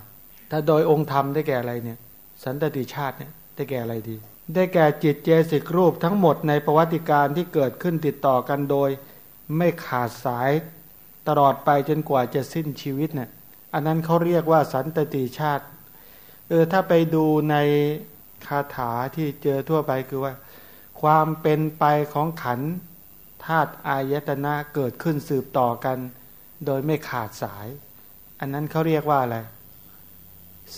Speaker 3: ถ้าโดยองค์ธรรมได้แก่อะไรเนี่ย สันตติชาติเนี่ยได้แก่อะไรดี ได้แก่จิตเจสิกรูปทั้งหมดในประวัติการที่เกิดขึ้นติดต่อกันโดย ไม่ขาดสายตลอดไปจนกว่าจะสิ้นชีวิตเนะ่ย อันนั้นเขาเรียกว่าสันตติชาติ เออถ้าไปดูในคาถาที่เจอทั่วไปคือว่า ความเป็นไปของขันธาตุอายตนะเกิดขึ้นสืบต่อกัน โดยไม่ขาดสาย อันนั้นเขาเรียกว่าอะไร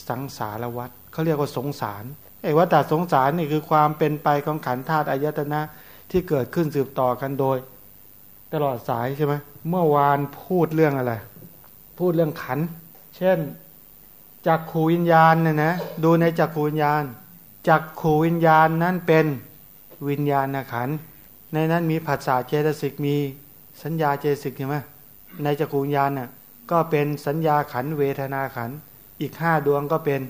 Speaker 3: สังสารวัตเขาเรียกว่าสงสารไอ้วัฏสงสารนี่คือความเป็นไปของขันธาตุอายตนะที่เกิดขึ้นสืบต่อกันโดย ตลอดสายใช่ไหมเมื่อวานพูดเรื่องอะไร พูดเรื่องขัน เช่นจักขูวิญญาณเนี่ยนะดูในจักขูวิญญาณจักขูวิญญาณนั้นเป็นวิญญาณขันในนั้นมีผัสสะเจตสิกมีสัญญาเจตสิกใช่ไหมในจักขูวิญญาณน่ะก็เป็นสัญญาขันเวทนาขันอีกห้าดวงก็เป็น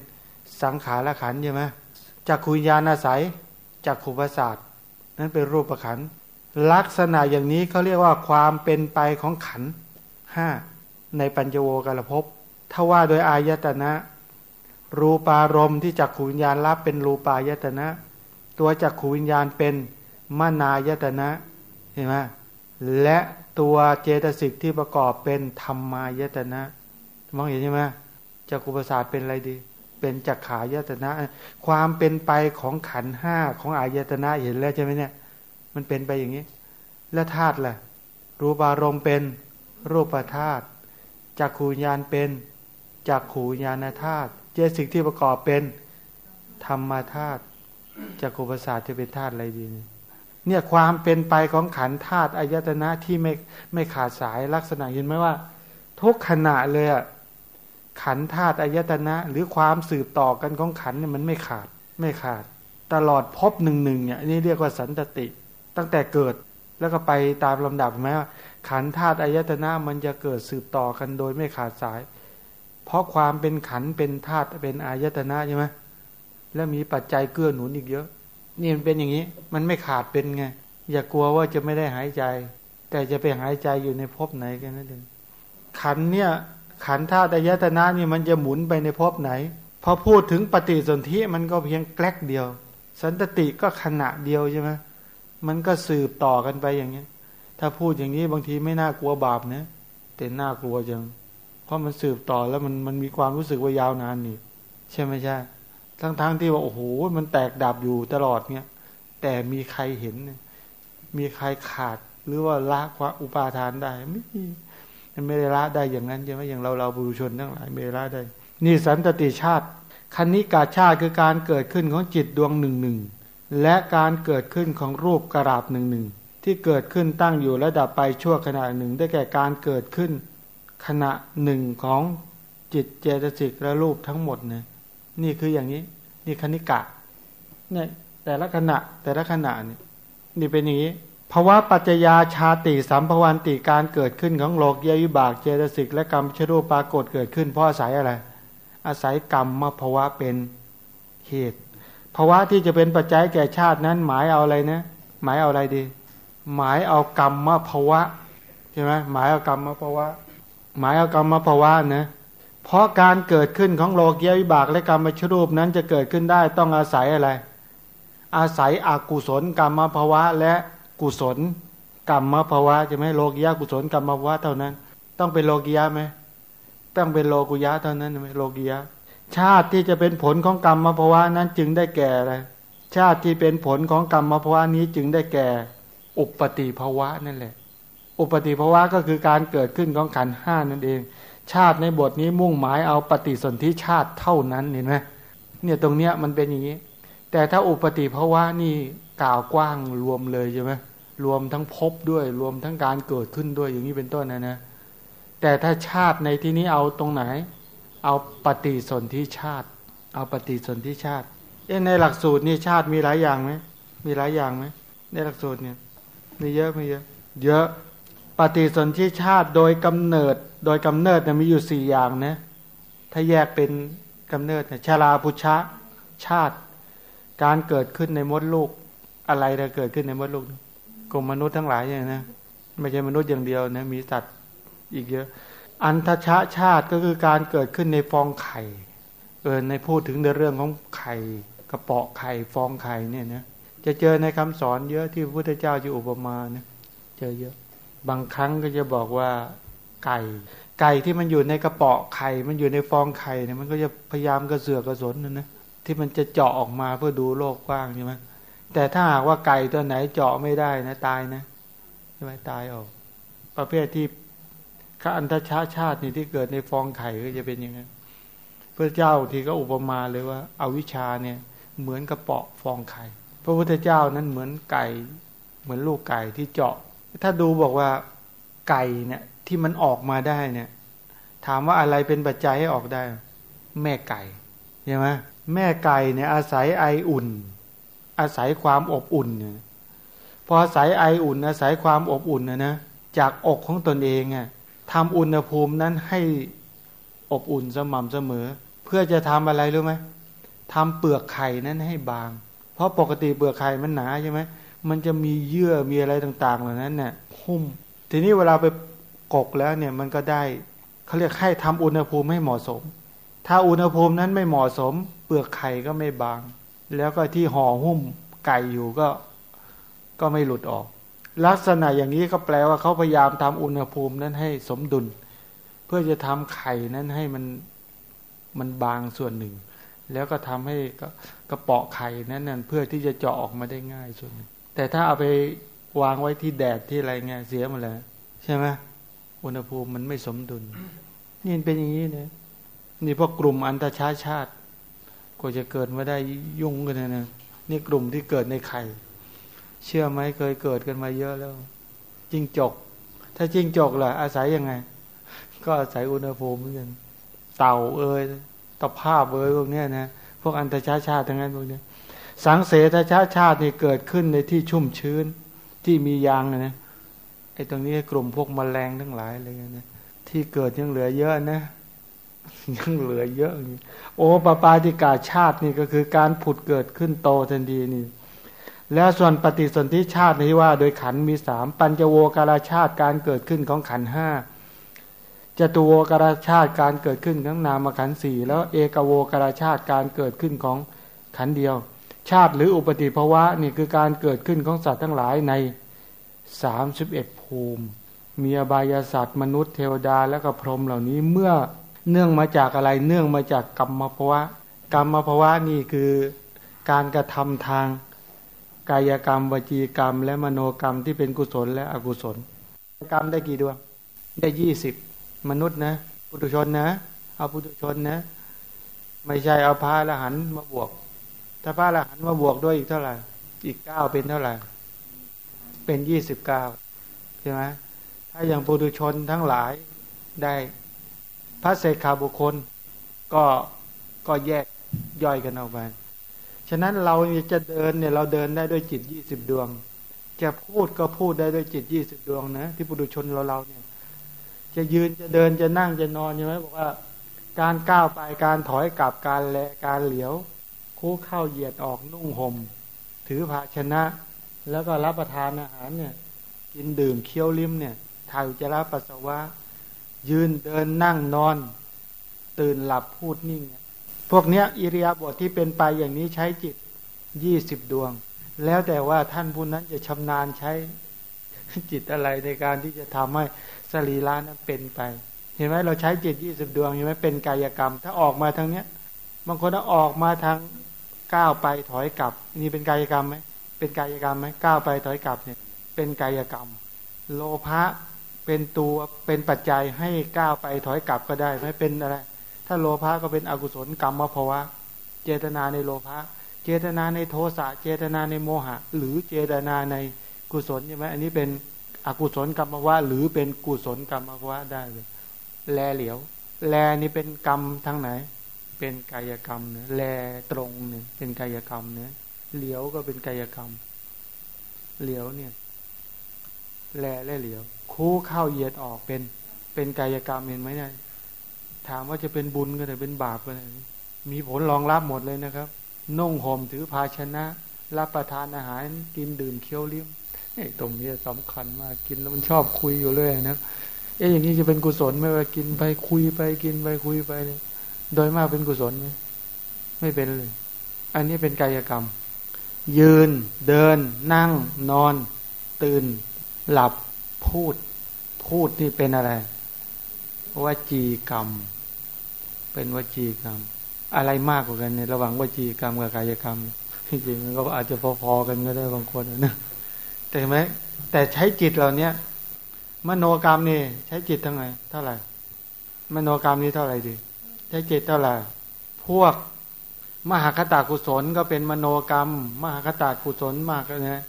Speaker 3: สังขารขันใช่ไหมจากขุญญาณอาศัยจากขุประสาทนั้นเป็นรูปขันลักษณะอย่างนี้เขาเรียกว่าความเป็นไปของขันห้าในปัญจโวกาลภพ ถ้าว่าโดยอายตนะ รูปารมณ์ที่จักขูวิญญาณรับเป็นรูปายตนะ ตัวจักขูวิญญาณเป็นมานายตนะเห็นไหมและตัวเจตสิกที่ประกอบเป็นธรรมายตนะมองเห็นใช่ไหมจักขุประสาทเป็นอะไรดี เป็นจักขายตนะ ความเป็นไปของขันห้าของอายตนะเห็นแล้วใช่ไหมเนี่ย มันเป็นไปอย่างนี้ แล้วธาตุล่ะรูปารมณ์เป็นรูปธาตุจักขูญาณเป็น จักขูญาณธาตุเจสิ่งที่ประกอบเป็นธรรมธาตุจักขุประสาทจะเป็นธาตุอะไรดีเนี่ยความเป็นไปของขันธาตุอายตนะที่ไม่ไม่ขาดสายลักษณะเห็นไหมว่า ทุกขณะเลยอะขันธาตุอายตนะหรือความสืบต่อกันของขันเนี่ยมันไม่ขาดไม่ขาด ตลอดพบหนึ่งหนึ่งเนี่ยนี่เรียกว่าสันตติ ตั้งแต่เกิดแล้วก็ไปตามลำดับไหมว่าขันธาตุอายตนะมันจะเกิดสืบต่อกันโดยไม่ขาดสาย เพราะความเป็นขันเป็นธาตุเป็นอายตนะใช่ไหมแล้วมีปัจจัยเกื้อหนุนอีกเยอะ นี่มันเป็นอย่างนี้ มันไม่ขาดเป็นไง อย่ากลัวว่าจะไม่ได้หายใจ แต่จะไปหายใจอยู่ในภพไหนกันนั่นเองขันเนี่ย ขันธาตุอายตนะนี่มันจะหมุนไปในภพไหนพอพูดถึงปฏิสนธิมันก็เพียงแกลกเดียว สันตติก็ขณะเดียวใช่ไหมมันก็สืบต่อกันไปอย่างนี้ถ้าพูดอย่างนี้บางทีไม่น่ากลัวบาปนะแต่น่ากลัวจัง เพราะมันสืบต่อแล้วมันมันมีความรู้สึกว่ายาวนานนี่ ใช่ไหมใช่ทั้งๆทที่ว่าโอ้โหมันแตกดับอยู่ตลอดเนี่ย แต่มีใครเห็น มีใครขาดหรือว่าละความอุปาทานได้ไม่มีมันไม่ได้ละได้อย่างนั้นใช่ไหมอย่างเราเราบุรุชนทั้งหลายไม่ได้ละได้ นี่สันตติชาติคันนิกาชาติคือการเกิดขึ้นของจิตดวงหนึ่งหนึ่งและการเกิดขึ้นของรูปกระราบหนึ่งหนึ่งที่เกิดขึ้นตั้งอยู่และดับไปชั่วขณะหนึ่ง ได้แก่การเกิดขึ้น ขณะหนึ่งของจิตเจตสิกและรูปทั้งหมดเนี่ยนี่คืออย่างนี้ นี่คณิกะเนี่ยแต่ละขณะแต่ละขณะเนี่ยนี่เป็นอย่างนี้ภาวะปัจจยาชาติสัมภวันติการเกิดขึ้นของโลกยวิบากเจตสิกและกรรมชรูปปรากฏเกิดขึ้นเพราะอาศัยอะไร อาศัยกรรมมาภาวะเป็นเหตุภาวะที่จะเป็นปัจจัยแก่ชาตินั้น หมายเอาอะไรนะ หมายเอาอะไรดี หมายเอากรรมมาภาวะใช่ไหมหมายเอากรรมมาภาวะ หมายเอากรรมมาภาวะนะเพราะการเกิดขึ้นของโลกยวิบากและกรรมชรูปนั้นจะเกิดขึ้นได้ต้องอาศัยอะไร อาศัยอกุศลกรรมภาวะและกุศลกรรมภาวะจะไหมโลกิยากุศลกรรมภาวะเท่านั้น ต้องเป็นโลกิยะไหมต้องเป็นโลกุยะเท่านั้นไหมโลกิยะชาติที่จะเป็นผลของกรรมภาวะนั้นจึงได้แก่อะไรชาติที่เป็นผลของกรรมภาวะนี้จึงได้แก่ อุปติภาวะนั่นแหละ อุปติภาวะก็คือการเกิดขึ้นของขันห้านั่นเอง ชาติในบทนี้มุ่งหมายเอาปฏิสนธิชาติเท่านั้นเห็นไหมเนี่ยตรงเนี้ยมันเป็นอย่างนี้ แต่ถ้าอุปติภาวะนี่กล่าวกว้างรวมเลยใช่ไหมรวมทั้งพบด้วยรวมทั้งการเกิดขึ้นด้วยอย่างนี้เป็นต้นนะนะแต่ถ้าชาติในที่นี้เอาตรงไหน เอาปฏิสนธิชาติ เอาปฏิสนธิชาติเอ๊ในหลักสูตรนี่ชาติมีหลายอย่างไหมมีหลายอย่างไหมในหลักสูตรเนี่ยมีเยอะไม่เยอะ เยอะ ปฏิสนธิชาติโดยกำเนิด โดยกำเนิดเนี่ยมีอยู่สี่อย่างนะถ้าแยกเป็นกำเนิดเนี่ยชาลาพุชะชาติ การเกิดขึ้นในมดลูกอะไรจะเกิดขึ้นในมดลูกกลุ่มมนุษย์ทั้งหลายอย่างนะไม่ใช่มนุษย์อย่างเดียวนะมีสัตว์อีกเยอะ อันทชาชาติก็คือการเกิดขึ้นในฟองไข่เออในพูดถึงในเรื่องของไข่กระเปาะไข่ฟองไข่เนี่ยนะจะเจอในคำสอนเยอะที่พระพุทธเจ้าจะอุปมาเนะเจอเยอะ บางครั้งก็จะบอกว่าไก่ ไก่ที่มันอยู่ในกระเปาะไข่ มันอยู่ในฟองไข่เนี่ยมันก็จะพยายามกระเสือกกระสนนะนะที่มันจะเจาะออกมาเพื่อดูโลกกว้างใช่ไหมแต่ถ้าหากว่าไก่ตัวไหนเจาะไม่ได้นะตายนะใช่ไหมตายออก ประเภทที่ข้าอันทชาชาตินี่ที่เกิดในฟองไข่ก็จะเป็นยังไงพระเจ้าที่ก็อุปมาเลยว่าอาวิชาเนี่ยเหมือนกระเปาะฟองไข่ พระพุทธเจ้านั้นเหมือนไก่เหมือนลูกไก่ที่เจาะ ถ้าดูบอกว่าไก่เนี่ยที่มันออกมาได้เนี่ย ถามว่าอะไรเป็นปัจจัยให้ออกได้ แม่ไก่ใช่ไหมแม่ไก่เนี่ยอาศัยไออุ่น อาศัยความอบอุ่นเนี่ยพออาศัยไออุ่น อาศัยความอบอุ่นนะนะจากอกของตนเองอะทำอุณหภูมินั้นให้อบอุ่นสม่ำเสมอ เพื่อจะทำอะไรรู้ไหมทำเปลือกไข่นั้นให้บาง เพราะปกติเปลือกไข่มันหนาใช่ไหม มันจะมีเยื่อมีอะไรต่างๆ เหล่านั้นเนี่ยหุ้ม ทีนี้เวลาไปกกแล้วเนี่ยมันก็ได้เขาเรียกให้ทำอุณหภูมิให้เหมาะสม ถ้าอุณหภูมินั้นไม่เหมาะสม เปลือกไข่ก็ไม่บาง แล้วก็ที่ห่อหุ้มไก่อยู่ก็ก็ไม่หลุดออก ลักษณะอย่างนี้ก็แปลว่าเขาพยายามทำอุณหภูมินั้นให้สมดุล เพื่อจะทำไข่นั้นให้มันมันบางส่วนหนึ่ง แล้วก็ทำให้กระเปาะไข่นั้นนั่นเพื่อที่จะเจาะออกมาได้ง่ายส่วนหนึ่ง แต่ถ้าเอาไปวางไว้ที่แดดที่อะไรเงี้ยเสียหมดแล้วใช่ไหมอุณหภูมิมันไม่สมดุลนี่เป็นอย่างนี้เนี่ยนี่พวกกลุ่มอันตชาชาติก็จะเกิดมาได้ยุ่งกันนะนะนี่กลุ่มที่เกิดในไข่ เชื่อไหมเคยเกิดกันมาเยอะแล้วจิงจก ถ้าจิงจกล่ะ อาศัยยังไง ก็อาศัยอุณหภูมิเหมือนกันเต่าเอ้ยตะภาพเอ้ยพวกเนี้ยนะพวกอันตชาชาติทั้งนั้นพวกนี้ สังเสทชาชาตินี่เกิดขึ้นในที่ชุ่มชื้น ที่มียางนะไอ้ตรงนี้กลุ่มพวกมแมลงทั้งหลายอะไรเงี้ยนะที่เกิดยังเหลือเยอะนะยังเหลือเยอะ โอ้ปปาติกาชาตินี่ก็คือการผุดเกิดขึ้นโตทันทีนี่ แล้วส่วนปฏิสนธิชาติที่ว่า โดยขันมีสามปัญจโวการาชาติการเกิดขึ้นของขันห้าจตุโวการาชาติการเกิดขึ้นของนามขันสี่แล้วเอกโวการาชาติการเกิดขึ้นของขันเดียว ชาติหรืออุปติภาวะนี่คือการเกิดขึ้นของสัตว์ทั้งหลายในสามสิบเอ็ดภูมิ มีอบายสัตว์มนุษย์เทวดาและก็พรหมเหล่านี้เมื่อเนื่องมาจากอะไรเนื่องมาจากกรรมภวะ กรรมภวะนี่คือการกระทำทางกายกรรมวจีกรรม และมโนกรรมที่เป็นกุศลและอกุศล กรรมได้กี่ดวงได้ยี่สิบมนุษย์นะปุถุชนนะ เอาปุถุชนนะ ไม่ใช่เอาพระอรหันมาบวก ถ้าพระอรหันต์มาบวกด้วยอีกเท่าไหร่ อีกเก้าเป็นเท่าไหร่ เป็นยี่สิบเก้าใช่ไหมถ้าอย่างปุถุชนทั้งหลายได้พระเศษขาบุคคล ก็ก็แยกย่อยกันออกไป ฉะนั้นเราจะเดินเนี่ยเราเดินได้ด้วยจิตยี่สิบดวง จะพูดก็พูดได้ด้วยจิตยี่สิบดวงนะที่ปุถุชนเราเราเนี่ย จะยืนจะเดินจะนั่งจะนอนใช่ไหมบอกว่า การก้าวไปการถอยกลับการแลการเหลียว คู่เข้าเหยียดออกนุ่งห่มถือภาชนะ แล้วก็รับประทานอาหารเนี่ย กินดื่มเคี้ยวลิ้มเนี่ยถ่ายอุจจาระปัสสาวะ ยืนเดินนั่งนอน ตื่นหลับพูดนิ่งเนี่ยพวกเนี้ยอิริยาบถทที่เป็นไปอย่างนี้ใช้จิตยี่สิบดวง แล้วแต่ว่าท่านผู้นั้นจะชำนาญใช้จิตอะไรในการที่จะทำให้สรีระนั้นเป็นไป เห็นไหมเราใช้จิตยี่สิบดวงเห็นไหมเป็นกายกรรม ถ้าออกมาทางเนี้ยบางคนถ้าออกมาทาง ก้าวไปถอยกลับ นี่เป็นกายกรรมไหมเป็นกายกรรมไหมก้าวไปถอยกลับเนี่ยเป็นกายกรรม โลภะเป็นตัวเป็นปัจจัยให้ก้าวไปถอยกลับก็ได้ไม่เป็นอะไรถ้าโลภะก็เป็นอกุศลกรรมมภาวะ เจตนาในโลภะเจตนาในโทสะเจตนาในโมหะ หรือเจตนาในกุศลใช่ไหมอันนี้เป็นอกุศลกรรมภาวะหรือเป็นกุศลกรรมภาวะได้เลยแลเหลียว แลนี่เป็นกรรมทางไหน เป็นกายกรรมเนะแลตรงเนี่ยเป็นกายกรรมเนะเหลียวก็เป็นกายกรรม เหลียวเนี่ย แลและเหลียว คู่เข้าเหยียดออกเป็น เป็นกายกรรมเห็นไหมเนี่ยถามว่าจะเป็นบุญก็ได้เป็นบาปก็ได้มีผลรองรับหมดเลยนะครับ นุ่งห่มถือภาชนะ รับประทานอาหารกินดื่มเคี้ยวลิ้มไอ้ตรงนี้สำคัญมากกินแล้วมันชอบคุยอยู่เลยนะเอ๊ะอย่างนี้จะเป็นกุศลไหมว่ากินไปคุยไปกินไปคุยไปเนี่ย โดยมากเป็นกุศลไหมไม่เป็นเลย อันนี้เป็นกายกรรม ยืน เดิน นั่ง นอน ตื่น หลับ พูด พูดนี่เป็นอะไรวจีกรรม เป็นวจีกรรม อะไรมากกว่ากันเนี่ยระหว่างวจีกรรมกับกายกรรมจริงๆก็อาจจะพอๆกันก็ได้บางคนนะแต่ไหมแต่ใช้จิตเราเนี้ยมโนกรรมนี่ใช้จิตเท่าไหร่เท่าไหร่มโนกรรมนี้เท่าไหร่ดี ช้จิตเท่าไหร่พวกมหาคตากุศลก็เป็นมโนกรรม มหาคตากุศลมากนะ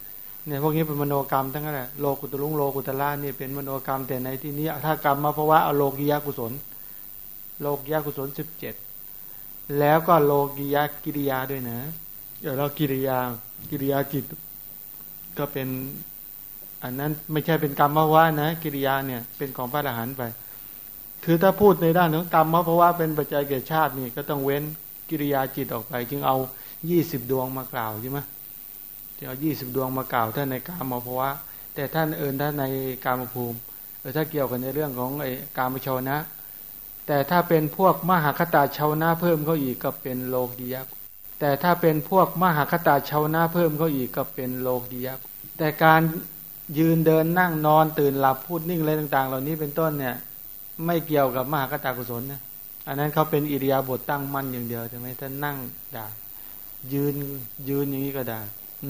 Speaker 3: เนี่ยพวกนี้เป็นมโนกรรมทั้งนั้นแหละโลกุตลุงโลกุตละนี่ยเป็นมโนกรรมแต่ในที่นี้ถ้ากรรมมาเพราะว่าอโลกิยกุศล โลกิยกุศลสิบเจ็ดแล้วก็โลกิยกิริยาด้วยนะเดี๋ยวเรากิริยากิริยาจิต ก็เป็น อันนั้นไม่ใช่เป็นกรรมว่านะ กิริยาเนี่ย เป็นของพระอรหันต์ไป คือถ้าพูดในด้านของกรรมเพราะว่าเป็นปัจจัยเกิดชาตินี่ก็ต้องเว้นกิริยาจิตออกไป จึงเอายี่สิบดวงมากล่าวใช่ไหมจะเอายี่สิบดวงมากล่าวท่านในกามภาวะแต่ท่านเอิญท่านในกามภูมิเออถ้าเกี่ยวกันในเรื่องของไอ้กามชาวนะ แต่ถ้าเป็นพวกมหาคตาชาวนะเพิ่มเขาอีกก็เป็นโลกียะแต่ถ้าเป็นพวกมหาคตาชาวนะเพิ่มเขาอีกก็เป็นโลกียะแต่การยืนเดินนั่งนอนตื่นหลับพูดนิ่งอะไรต่าง ๆ เหล่านี้เป็นต้นเนี่ย ไม่เกี่ยวกับมหาคตากุศลนะอันนั้นเขาเป็นอิริยาบถตั้งมั่นอย่างเดียวใช่ไหมถ้านั่งได้ยืนยืนอย่างนี้ก็ได้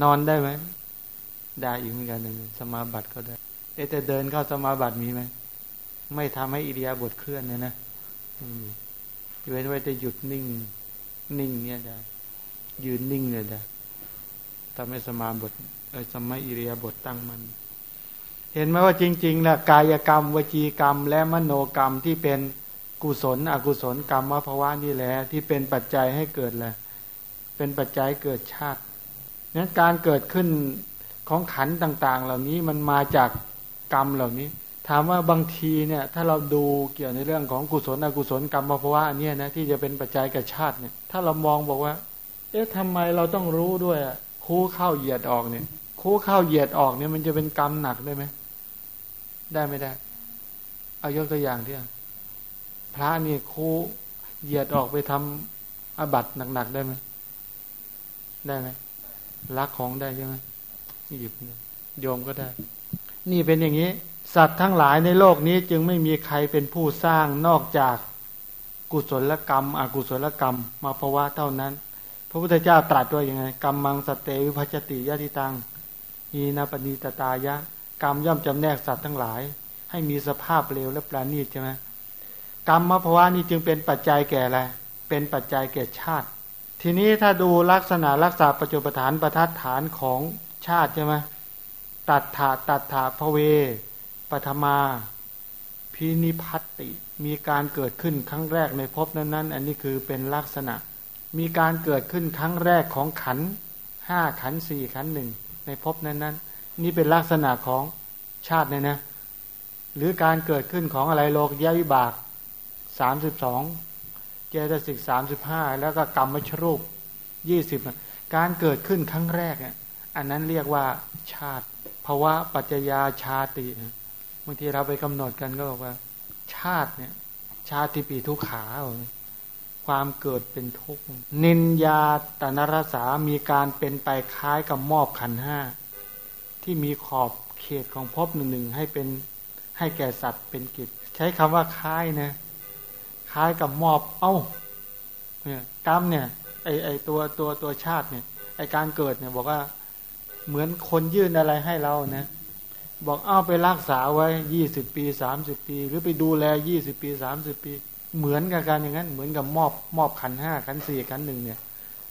Speaker 3: นอนได้ไหมได้อีกเหมือนกันนึงสมาบัติก็ได้ เอแต่เดินเข้าสมาบัติมีไหมไม่ทำให้อิริยาบถเคลื่อนเลยนะอืมเว้นไว้จะหยุดนิ่ง นิ่งเนี่ยได้ยืนนิ่งเนี่ยได้ทำให้สมาบทเออสมัยอิริยาบถตั้งมั่น เห็นไหมว่าจริงๆนะกายกรรม วจีกรรม และมโนกรรมที่เป็นกุศล อกุศลกรรมวภาวะนี่แหละที่เป็นปัจจัยให้เกิดแหละเป็นปัจจัยเกิดชาตินั้นการเกิดขึ้นของขันต่างๆ เหล่านี้มันมาจากกรรมเหล่านี้ ถามว่าบางทีเนี่ย ถ้าเราดูเกี่ยวในเรื่องของกุศลอกุศลกรรมวภาวะเนี่ยนะที่จะเป็นปัจจัยกับชาติเนี่ย ถ้าเรามองบอกว่า เอ๊ะทำไมเราต้องรู้ด้วยคู่เข้าเหยียดออกเนี่ยคู่เข้าเหยียดออกเนี่ยมันจะเป็นกรรมหนักได้ไหม ได้ไม่ได้ เอายกตัวอย่างที่พระนี่คู่เหยียดออกไปทำอาบัตหนักๆได้ไหมได้ไหมลักของได้ใช่ไหมหยิบโยมก็ได้ นี่เป็นอย่างนี้ สัตว์ทั้งหลายในโลกนี้จึงไม่มีใครเป็นผู้สร้างนอกจากกุศลกรรม อกุศลกรรม มาภาวะเท่านั้น พระพุทธเจ้าตรัสว่าอย่างไงกรรมังสเตวิพัชติยะทิตัง อีนาปณีตตายะ กรรมย่อมจำแนกสัตว์ทั้งหลาย ให้มีสภาพเลวและปราณีตใช่ไหมกรรมมาภาวะนี้จึงเป็นปัจจัยแก่อะไรเป็นปัจจัยแก่ชาติ ทีนี้ถ้าดูลักษณะรักษาปัจจุปฐานประทัดฐานของชาติใช่ไหมตัดถาตัดถาพเว ปฐมาพินิพัตติมีการเกิดขึ้นครั้งแรกในภพนั้น ๆ อันนี้คือเป็นลักษณะ มีการเกิดขึ้นครั้งแรกของขันห้าขันสี่ขันหนึ่งในภพนั้นๆ นี่เป็นลักษณะของชาติเนี่ยนะหรือการเกิดขึ้นของอะไรโลกยะวิบากสามสิบสองเจตสิกสามสิบห้าแล้วก็กรรมมชรูปยี่สิบการเกิดขึ้นครั้งแรกอะอันนั้นเรียกว่าชาติภาวะปัจจยาชาติบางทีเราไปกำหนดกันก็บอกว่า ชาติเนี่ย ชาติปีทุกขาความเกิดเป็นทุกข์นินยาตนรสามีการเป็นไปคล้ายกับมอบขันห้า ที่มีขอบเขตของภพหนึ่งหนึ่งให้เป็นให้แก่สัตว์เป็นกิจ ใช้คำว่าคล้ายนะคล้ายกับมอบเอ้าเนี่ยกรรมเนี่ยไอไอตัวตัวตัวชาติเนี่ยไอการเกิดเนี่ยบอกว่าเหมือนคนยื่นอะไรให้เรานะบอกเอาไปรักษาไว้ยี่สิบปีสามสิบปี หรือไปดูแลยี่สิบปีสามสิบปี เหมือนกับการอย่างนั้น เหมือนกับมอบมอบขันห้าขันสี่ขันหนึ่งเนี่ย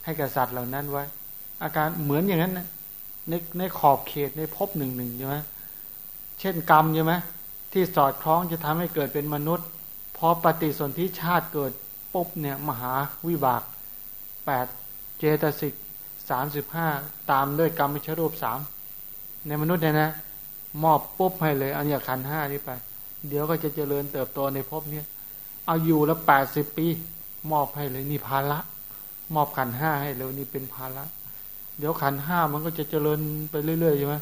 Speaker 3: ให้กับสัตว์เหล่านั้นไว้ อาการเหมือนอย่างนั้นนะ ในในขอบเขตในภพหนึ่งหนึ่งใช่ไหมเช่นกรรมใช่ไหมที่สอดคล้องจะทำให้เกิดเป็นมนุษย์พอปฏิสนธิชาติเกิดปุ๊บเนี่ยมหาวิบากแปดเจตสิกสามสิบห้าตามด้วยกรรมมิชรูปสามในมนุษย์เนี่ยนะ มอบปุ๊บให้เลยอันอย่าขันห้านี้ไป เดี๋ยวก็จะเจริญเติบโตในภพเนี้ยเอาอยู่แล้วแปดสิบปี มอบให้เลยนี่ภาระมอบขันห้าให้เลยนี่เป็นภาระ เดี๋ยวขันห้ามันก็จะเจริญไปเรื่อยๆใช่ไหม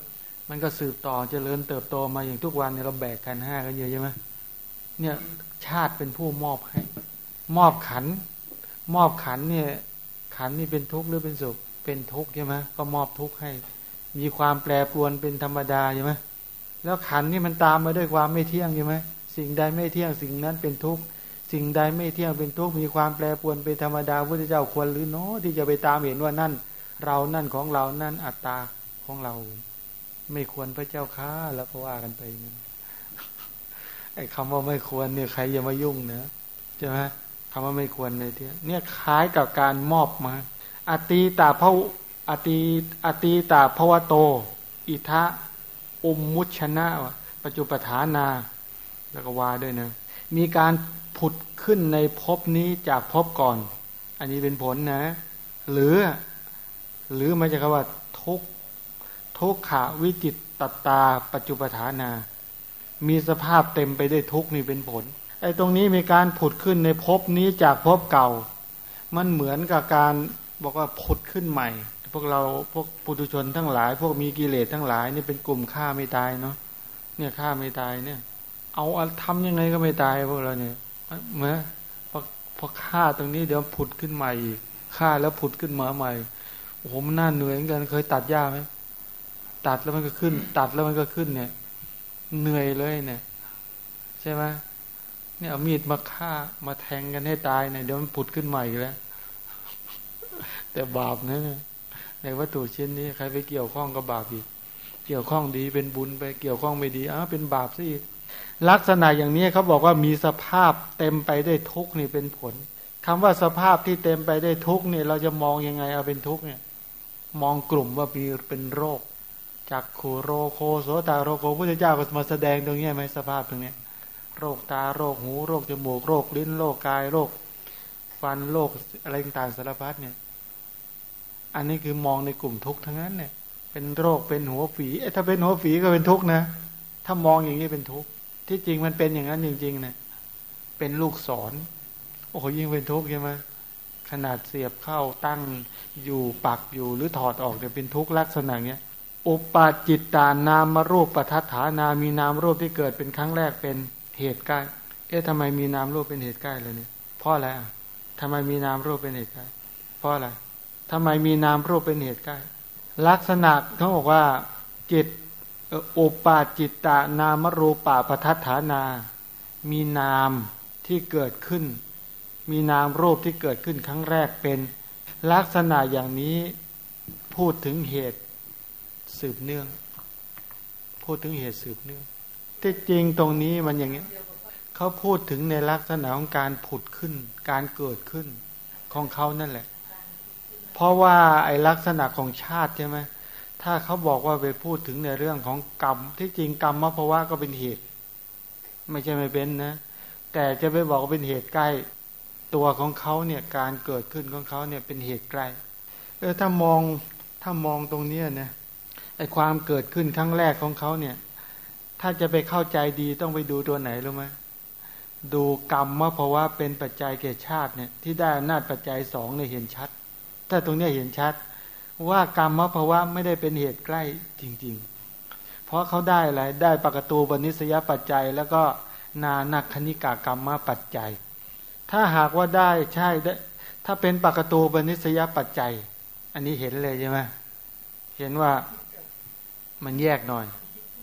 Speaker 3: มันก็สืบต่อเจริญเติบโตมาอย่างทุกวันเนี่ยเราแบกขันห้ากันเยอะใช่ไหมเนี่ยชาติเป็นผู้มอบให้ มอบขัน มอบขันเนี่ย ขันนี่เป็นทุกข์หรือเป็นสุข เป็นทุกข์ใช่ไหมก็มอบทุกข์ให้ มีความแปรปรวนเป็นธรรมดาใช่ไหมแล้วขันนี่มันตามมาด้วยความไม่เที่ยงใช่ไหมสิ่งใดไม่เที่ยงสิ่งนั้นเป็นทุกข์สิ่งใดไม่เที่ยงเป็นทุกข์มีความแปรปรวนเป็นธรรมดาพระเจ้าควรหรือเนาะที่จะไปตามเห็นว่านั่น เรานั่นของเรานั่นอัตตาของเรา ไม่ควรพระเจ้าค้าแล้วก็ว่ากันไปไอ้คำว่าไม่ควรเนี่ยใครอย่ามายุ่งนะใช่ไหมคำว่าไม่ควรเลยที่เนี่ยคล้ายกับการมอบมาอตีตาพระอตีอตีตาภวโต อิทะอุมมุชนะปัจจุปฐานา แล้วก็ว่าด้วยนะมีการผุดขึ้นในภพนี้จากภพก่อน อันนี้เป็นผลนะ หรือ หรือมาจากคำว่าทุกทุกขาวิจิตตตา ปัจจุปฐานา มีสภาพเต็มไปด้วยทุกนี่เป็นผลไอ้ตรงนี้มีการผุดขึ้นในภพนี้จากภพเก่า มันเหมือนกับการบอกว่าผุดขึ้นใหม่ พวกเราพวกปุถุชนทั้งหลาย พวกมีกิเลสทั้งหลายนี่เป็นกลุ่มฆ่าไม่ตายเนาะเนี่ยฆ่าไม่ตายเนี่ย เอาทำยังไงก็ไม่ตายพวกเราเนี่ยเมื่อพอฆ่าตรงนี้เดี๋ยวผุดขึ้นใหม่อีกฆ่าแล้วผุดขึ้นมาใหม่ โอ้โหมันน่าเหนื่อยเหมือนกันเคยตัดหญ้าไหมตัดแล้วมันก็ขึ้น ตัดแล้วมันก็ขึ้นเนี่ย เหนื่อยเลยเนี่ย ใช่ไหมเนี่ยเอามีดมาฆ่ามาแทงกันให้ตายเนี่ยเดี๋ยวมันผุดขึ้นใหม่แล้ว แต่บาปนะในวัตถุชิ้นนี้ใครไปเกี่ยวข้องกับบาปอีกเกี่ยวข้องดีเป็นบุญไปเกี่ยวข้องไม่ดีอ้าเป็นบาปซะอีกลักษณะอย่างนี้เขาบอกว่ามีสภาพเต็มไปด้วยทุกข์นี่เป็นผลคำว่าสภาพที่เต็มไปด้วยทุกข์นี่เราจะมองยังไงเอาเป็นทุกข์เนี่ย มองกลุ่มว่ามีเป็นโรคจากขูโรโคโสตาโรโคพุทธเจ้าก็มาแสดงตรงนี้ไหมสภาพตรงนี้โรคตาโรคหูโรคจมูกโรคลิ้นโรคกายโรค ฟันโรคอะไรต่างสารพัดเนี่ย อันนี้คือมองในกลุ่มทุกข์ทั้งนั้นเนี่ย เป็นโรคเป็นหัวฝีถ้าเป็นหัวฝีก็เป็นทุกข์นะ ถ้ามองอย่างนี้เป็นทุกข์ที่จริงมันเป็นอย่างนั้นจริงๆนะเป็นลูกศรโอ้โหยิ่งเป็นทุกข์ใช่ไหม ขนาดเสียบเข้าตั้งอยู่ปักอยู่หรือถอดออกเนี่ยเป็นทุกข์ลักษณะเนี้ยอุปาจิตตานามรูปปัฏฐานามีนามรูปที่เกิดเป็นครั้งแรกเป็นเหตุใกล้ เอ๊ะทำไมมีนามรูปเป็นเหตุใกล้เลยเนี่ยเพราะอะไรอะทำไมมีนามรูปเป็นเหตุใกล้เพราะอะไรทำไมมีนามรูปเป็นเหตุใกล้ ลักษณะเขาบอกว่าจิตอุปาจิตตานามรูปปัฏฐานา มีนามที่เกิดขึ้น มีนามรูปที่เกิดขึ้นครั้งแรกเป็นลักษณะอย่างนี้พูดถึงเหตุสืบเนื่อง พูดถึงเหตุสืบเนื่องที่จริงตรงนี้มันอย่างนี้เขาพูดถึงในลักษณะของการผุดขึ้น การเกิดขึ้นของเขานั่นแหละ เพราะว่าไอ้ลักษณะของชาติใช่ไหมถ้าเขาบอกว่าไปพูดถึงในเรื่องของกรรม ที่จริงกรรมมภาวะก็เป็นเหตุ ไม่ใช่ไม่เป็นนะ แต่จะไปบอกว่าเป็นเหตุใกล้ ตัวของเขาเนี่ยการเกิดขึ้นของเขาเนี่ยเป็นเหตุใกล้เออถ้ามองถ้ามองตรงเนี้นะไอความเกิดขึ้นครั้งแรกของเขาเนี่ย ถ้าจะไปเข้าใจดีต้องไปดูตัวไหนรู้ไหมดูกรรมว่าเพราะว่าเป็นปัจจัยแก่ชาติเนี่ยที่ได้อำนาจปัจจัยสองเนี่ยเห็นชัด ถ้าตรงเนี้ยเห็นชัด ว่ากรรมว่าเพราะว่าไม่ได้เป็นเหตุใกล้จริง ๆ เพราะเขาได้อะไรได้ปกตูปนิสยปัจจัย แล้วก็นานักคณิกากรรมมาปัจจัย ถ้าหากว่าได้ใช่ได้ ถ้าเป็นปกตูปนิสยปัจจัย อันนี้เห็นเลยใช่ไหมเห็นว่ามันแยกหน่อย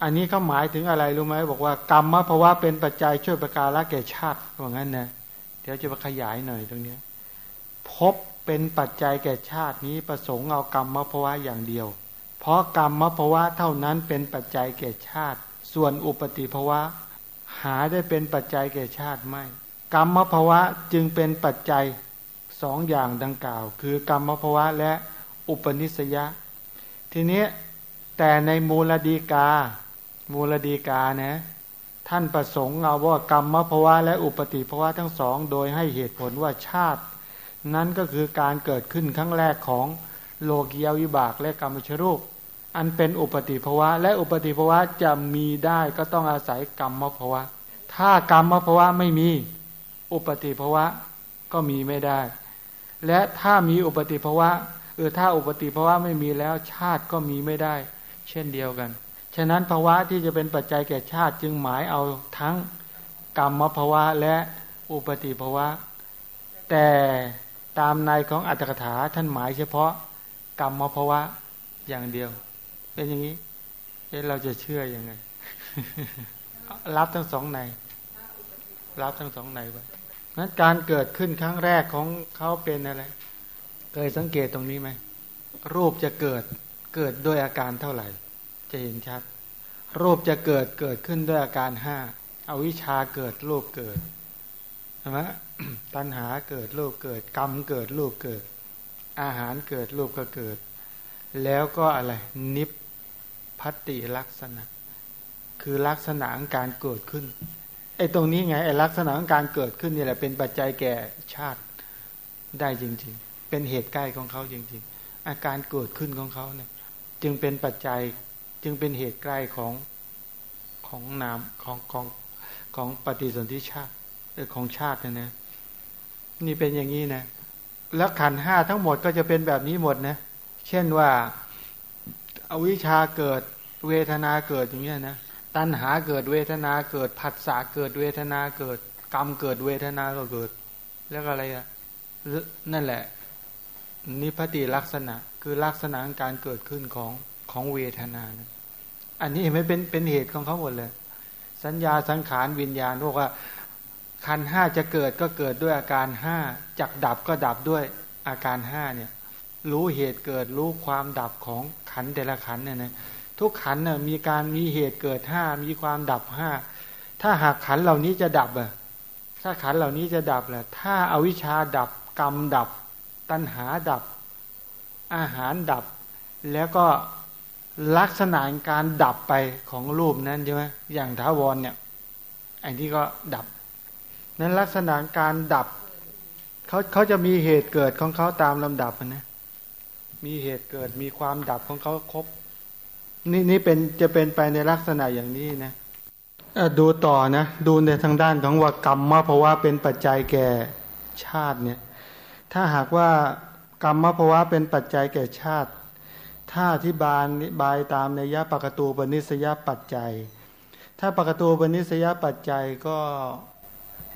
Speaker 3: อันนี้เขาหมายถึงอะไรรู้ไหมบอกว่ากรรมมภาวะเป็นปัจจัยช่วยประการละแก่ชาติว่างั้นนะเดี๋ยวจะมาขยายหน่อยตรงนี้พบเป็นปัจจัยแก่ชาตินี้ประสงค์เอากรรมมภาวะอย่างเดียว เพราะกรรมมภาวะเท่านั้นเป็นปัจจัยแก่ชาติ ส่วนอุปติภาวะหาได้เป็นปัจจัยแก่ชาติไม่ กรรมภาวะจึงเป็นปัจจัยสองอย่างดังกล่าว คือกรรมภาวะและอุปนิสยะ ทีนี้แต่ในมูลดีกา มูลดีกานะท่านประสงค์เอาว่ากรรมภาวะและอุปติภาวะทั้งสอง โดยให้เหตุผลว่าชาติ นั้นก็คือการเกิดขึ้นครั้งแรกของโลกียวิบากและกรรมชรูป อันเป็นอุปติภาวะ และอุปติภาวะจะมีได้ก็ต้องอาศัยกรรมภาวะ ถ้ากรรมภาวะไม่มี อุปติภาวะก็มีไม่ได้ และถ้ามีอุปติภาวะเออถ้าอุปติภาวะไม่มีแล้วชาติก็มีไม่ได้ เช่นเดียวกัน ฉะนั้นภาวะที่จะเป็นปัจจัยแก่ชาติจึงหมายเอาทั้งกรรมภาวะและอุปติภาวะ แต่ตามในของอัตถกถาท่านหมายเฉพาะกรรมภาวะอย่างเดียว เป็นอย่างนี้เอ๊ะเราจะเชื่ออยังไง รับทั้งสองใน รับทั้งสองในไว้ นั้นการเกิดขึ้นครั้งแรกของเขาเป็นอะไร เคยสังเกตตรงนี้ไหม รูปจะเกิดเกิดด้วยอาการเท่าไหร่ จะเห็นชัด รูปจะเกิดเกิดขึ้นด้วยอาการห้าอาวิชาเกิดรูปเกิดใช่ไหมตัณหาเกิดรูปเกิด กรรมเกิดรูปเกิด อาหารเกิดรูปก็เกิด แล้วก็อะไร นิพพัตติลักษณะ คือลักษณะของการเกิดขึ้น ไอ้ตรงนี้ไงไอ้ลักษณะของการเกิดขึ้นนี่แหละเป็นปัจจัยแก่ชาติได้จริง ๆ เป็นเหตุใกล้ของเขาจริง ๆ อาการเกิดขึ้นของเขาเนี่ย จึงเป็นปัจจัยจึงเป็นเหตุใกล้ของของนามของของของปฏิสนธิชาติของชาตินะนะนี่เป็นอย่างนี้นะแล้วขันห้าทั้งหมดก็จะเป็นแบบนี้หมดนะเช่นว่าอาวิชชาเกิดเวทนาเกิดอย่างเงี้ยนะ ตัณหาเกิดเวทนาเกิดผัสสะเกิดเวทนาเกิด กรรมเกิดเวทนาก็เกิด แล้วอะไรอะนั่นแหละ นิพพติลักษณะคือลักษณะการเกิดขึ้นของของเวทนานะอันนี้ไหมเป็นเป็นเหตุของเขาหมดเลย สัญญาสังขารวิญญาณบอกว่าขันห้าจะเกิดก็เกิดด้วยอาการห้าจักดับก็ดับด้วยอาการห้าเนี่ย รู้เหตุเกิดรู้ความดับของขันแต่ละขันเนี่ยนะ ทุกขันน่ยมีการมีเหตุเกิดห้ามีความดับห้าถ้าหากขันเหล่านี้จะดับอะถ้าขันเหล่านี้จะดับแหละถ้าอาวิชชาดับกรรมดับ ตัณหาดับ อาหารดับ แล้วก็ลักษณะการดับไปของรูปนั้นใช่ไหมอย่างท้าวรเนี่ยอันนี้ก็ดับ นั้นลักษณะการดับเขาเขาจะมีเหตุเกิดของเขาตามลำดับนะมีเหตุเกิดมีความดับของเขาครบ นี่นี่เป็นจะเป็นไปในลักษณะอย่างนี้นะดูต่อนะดูในทางด้านของว่ากรรมมาเพราะว่าเป็นปัจจัยแก่ชาติเนี่ยถ้าหากว่ากรรมมาเพราะว่าเป็นปัจจัยแก่ชาติ ถ้าที่บานบายตามในยะปกตูปนิสยปัจจัย ถ้าปกตูปนิสยปัจจัยก็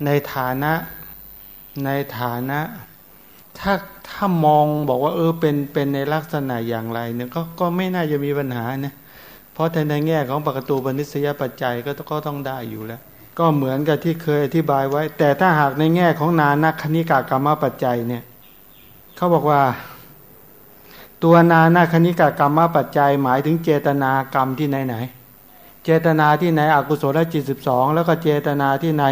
Speaker 3: ในฐานะในฐานะ ถ้าถ้ามองบอกว่า เออเป็นเป็นในลักษณะอย่างไรเนี่ยก็ก็ไม่น่าจะมีปัญหานะเพราะในแง่ของปกตูปนิสยปัจจัยก็ก็ต้องได้อยู่แล้ว ก็เหมือนกับที่เคยอธิบายไว้ แต่ถ้าหากในแง่ของนานักคณิกากรรมปัจจัยเนี่ยเขาบอกว่า ตัวนานาคณิกากรรมปัจจัย หมายถึงเจตนากรรมที่ไหนไหน เจตนาที่ไหนอกุศลจิตสิบสองแล้วก็เจตนาที่ใน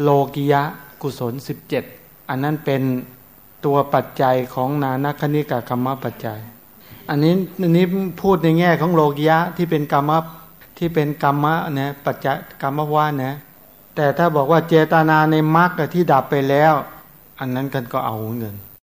Speaker 3: โลกิยะกุศลสิบเจ็ดอันนั้นเป็น ตัวปัจจัยของนานาคณิกากรรมปัจจัย อันนี้อันนี้พูดในแง่ของโลกิยะที่เป็นกรรมที่เป็นกรรมะนะปัจจัยกรรมว่านะแต่ถ้าบอกว่าเจตนาในมรรคที่ดับไปแล้ว อันนั้นกันก็เอาเงิน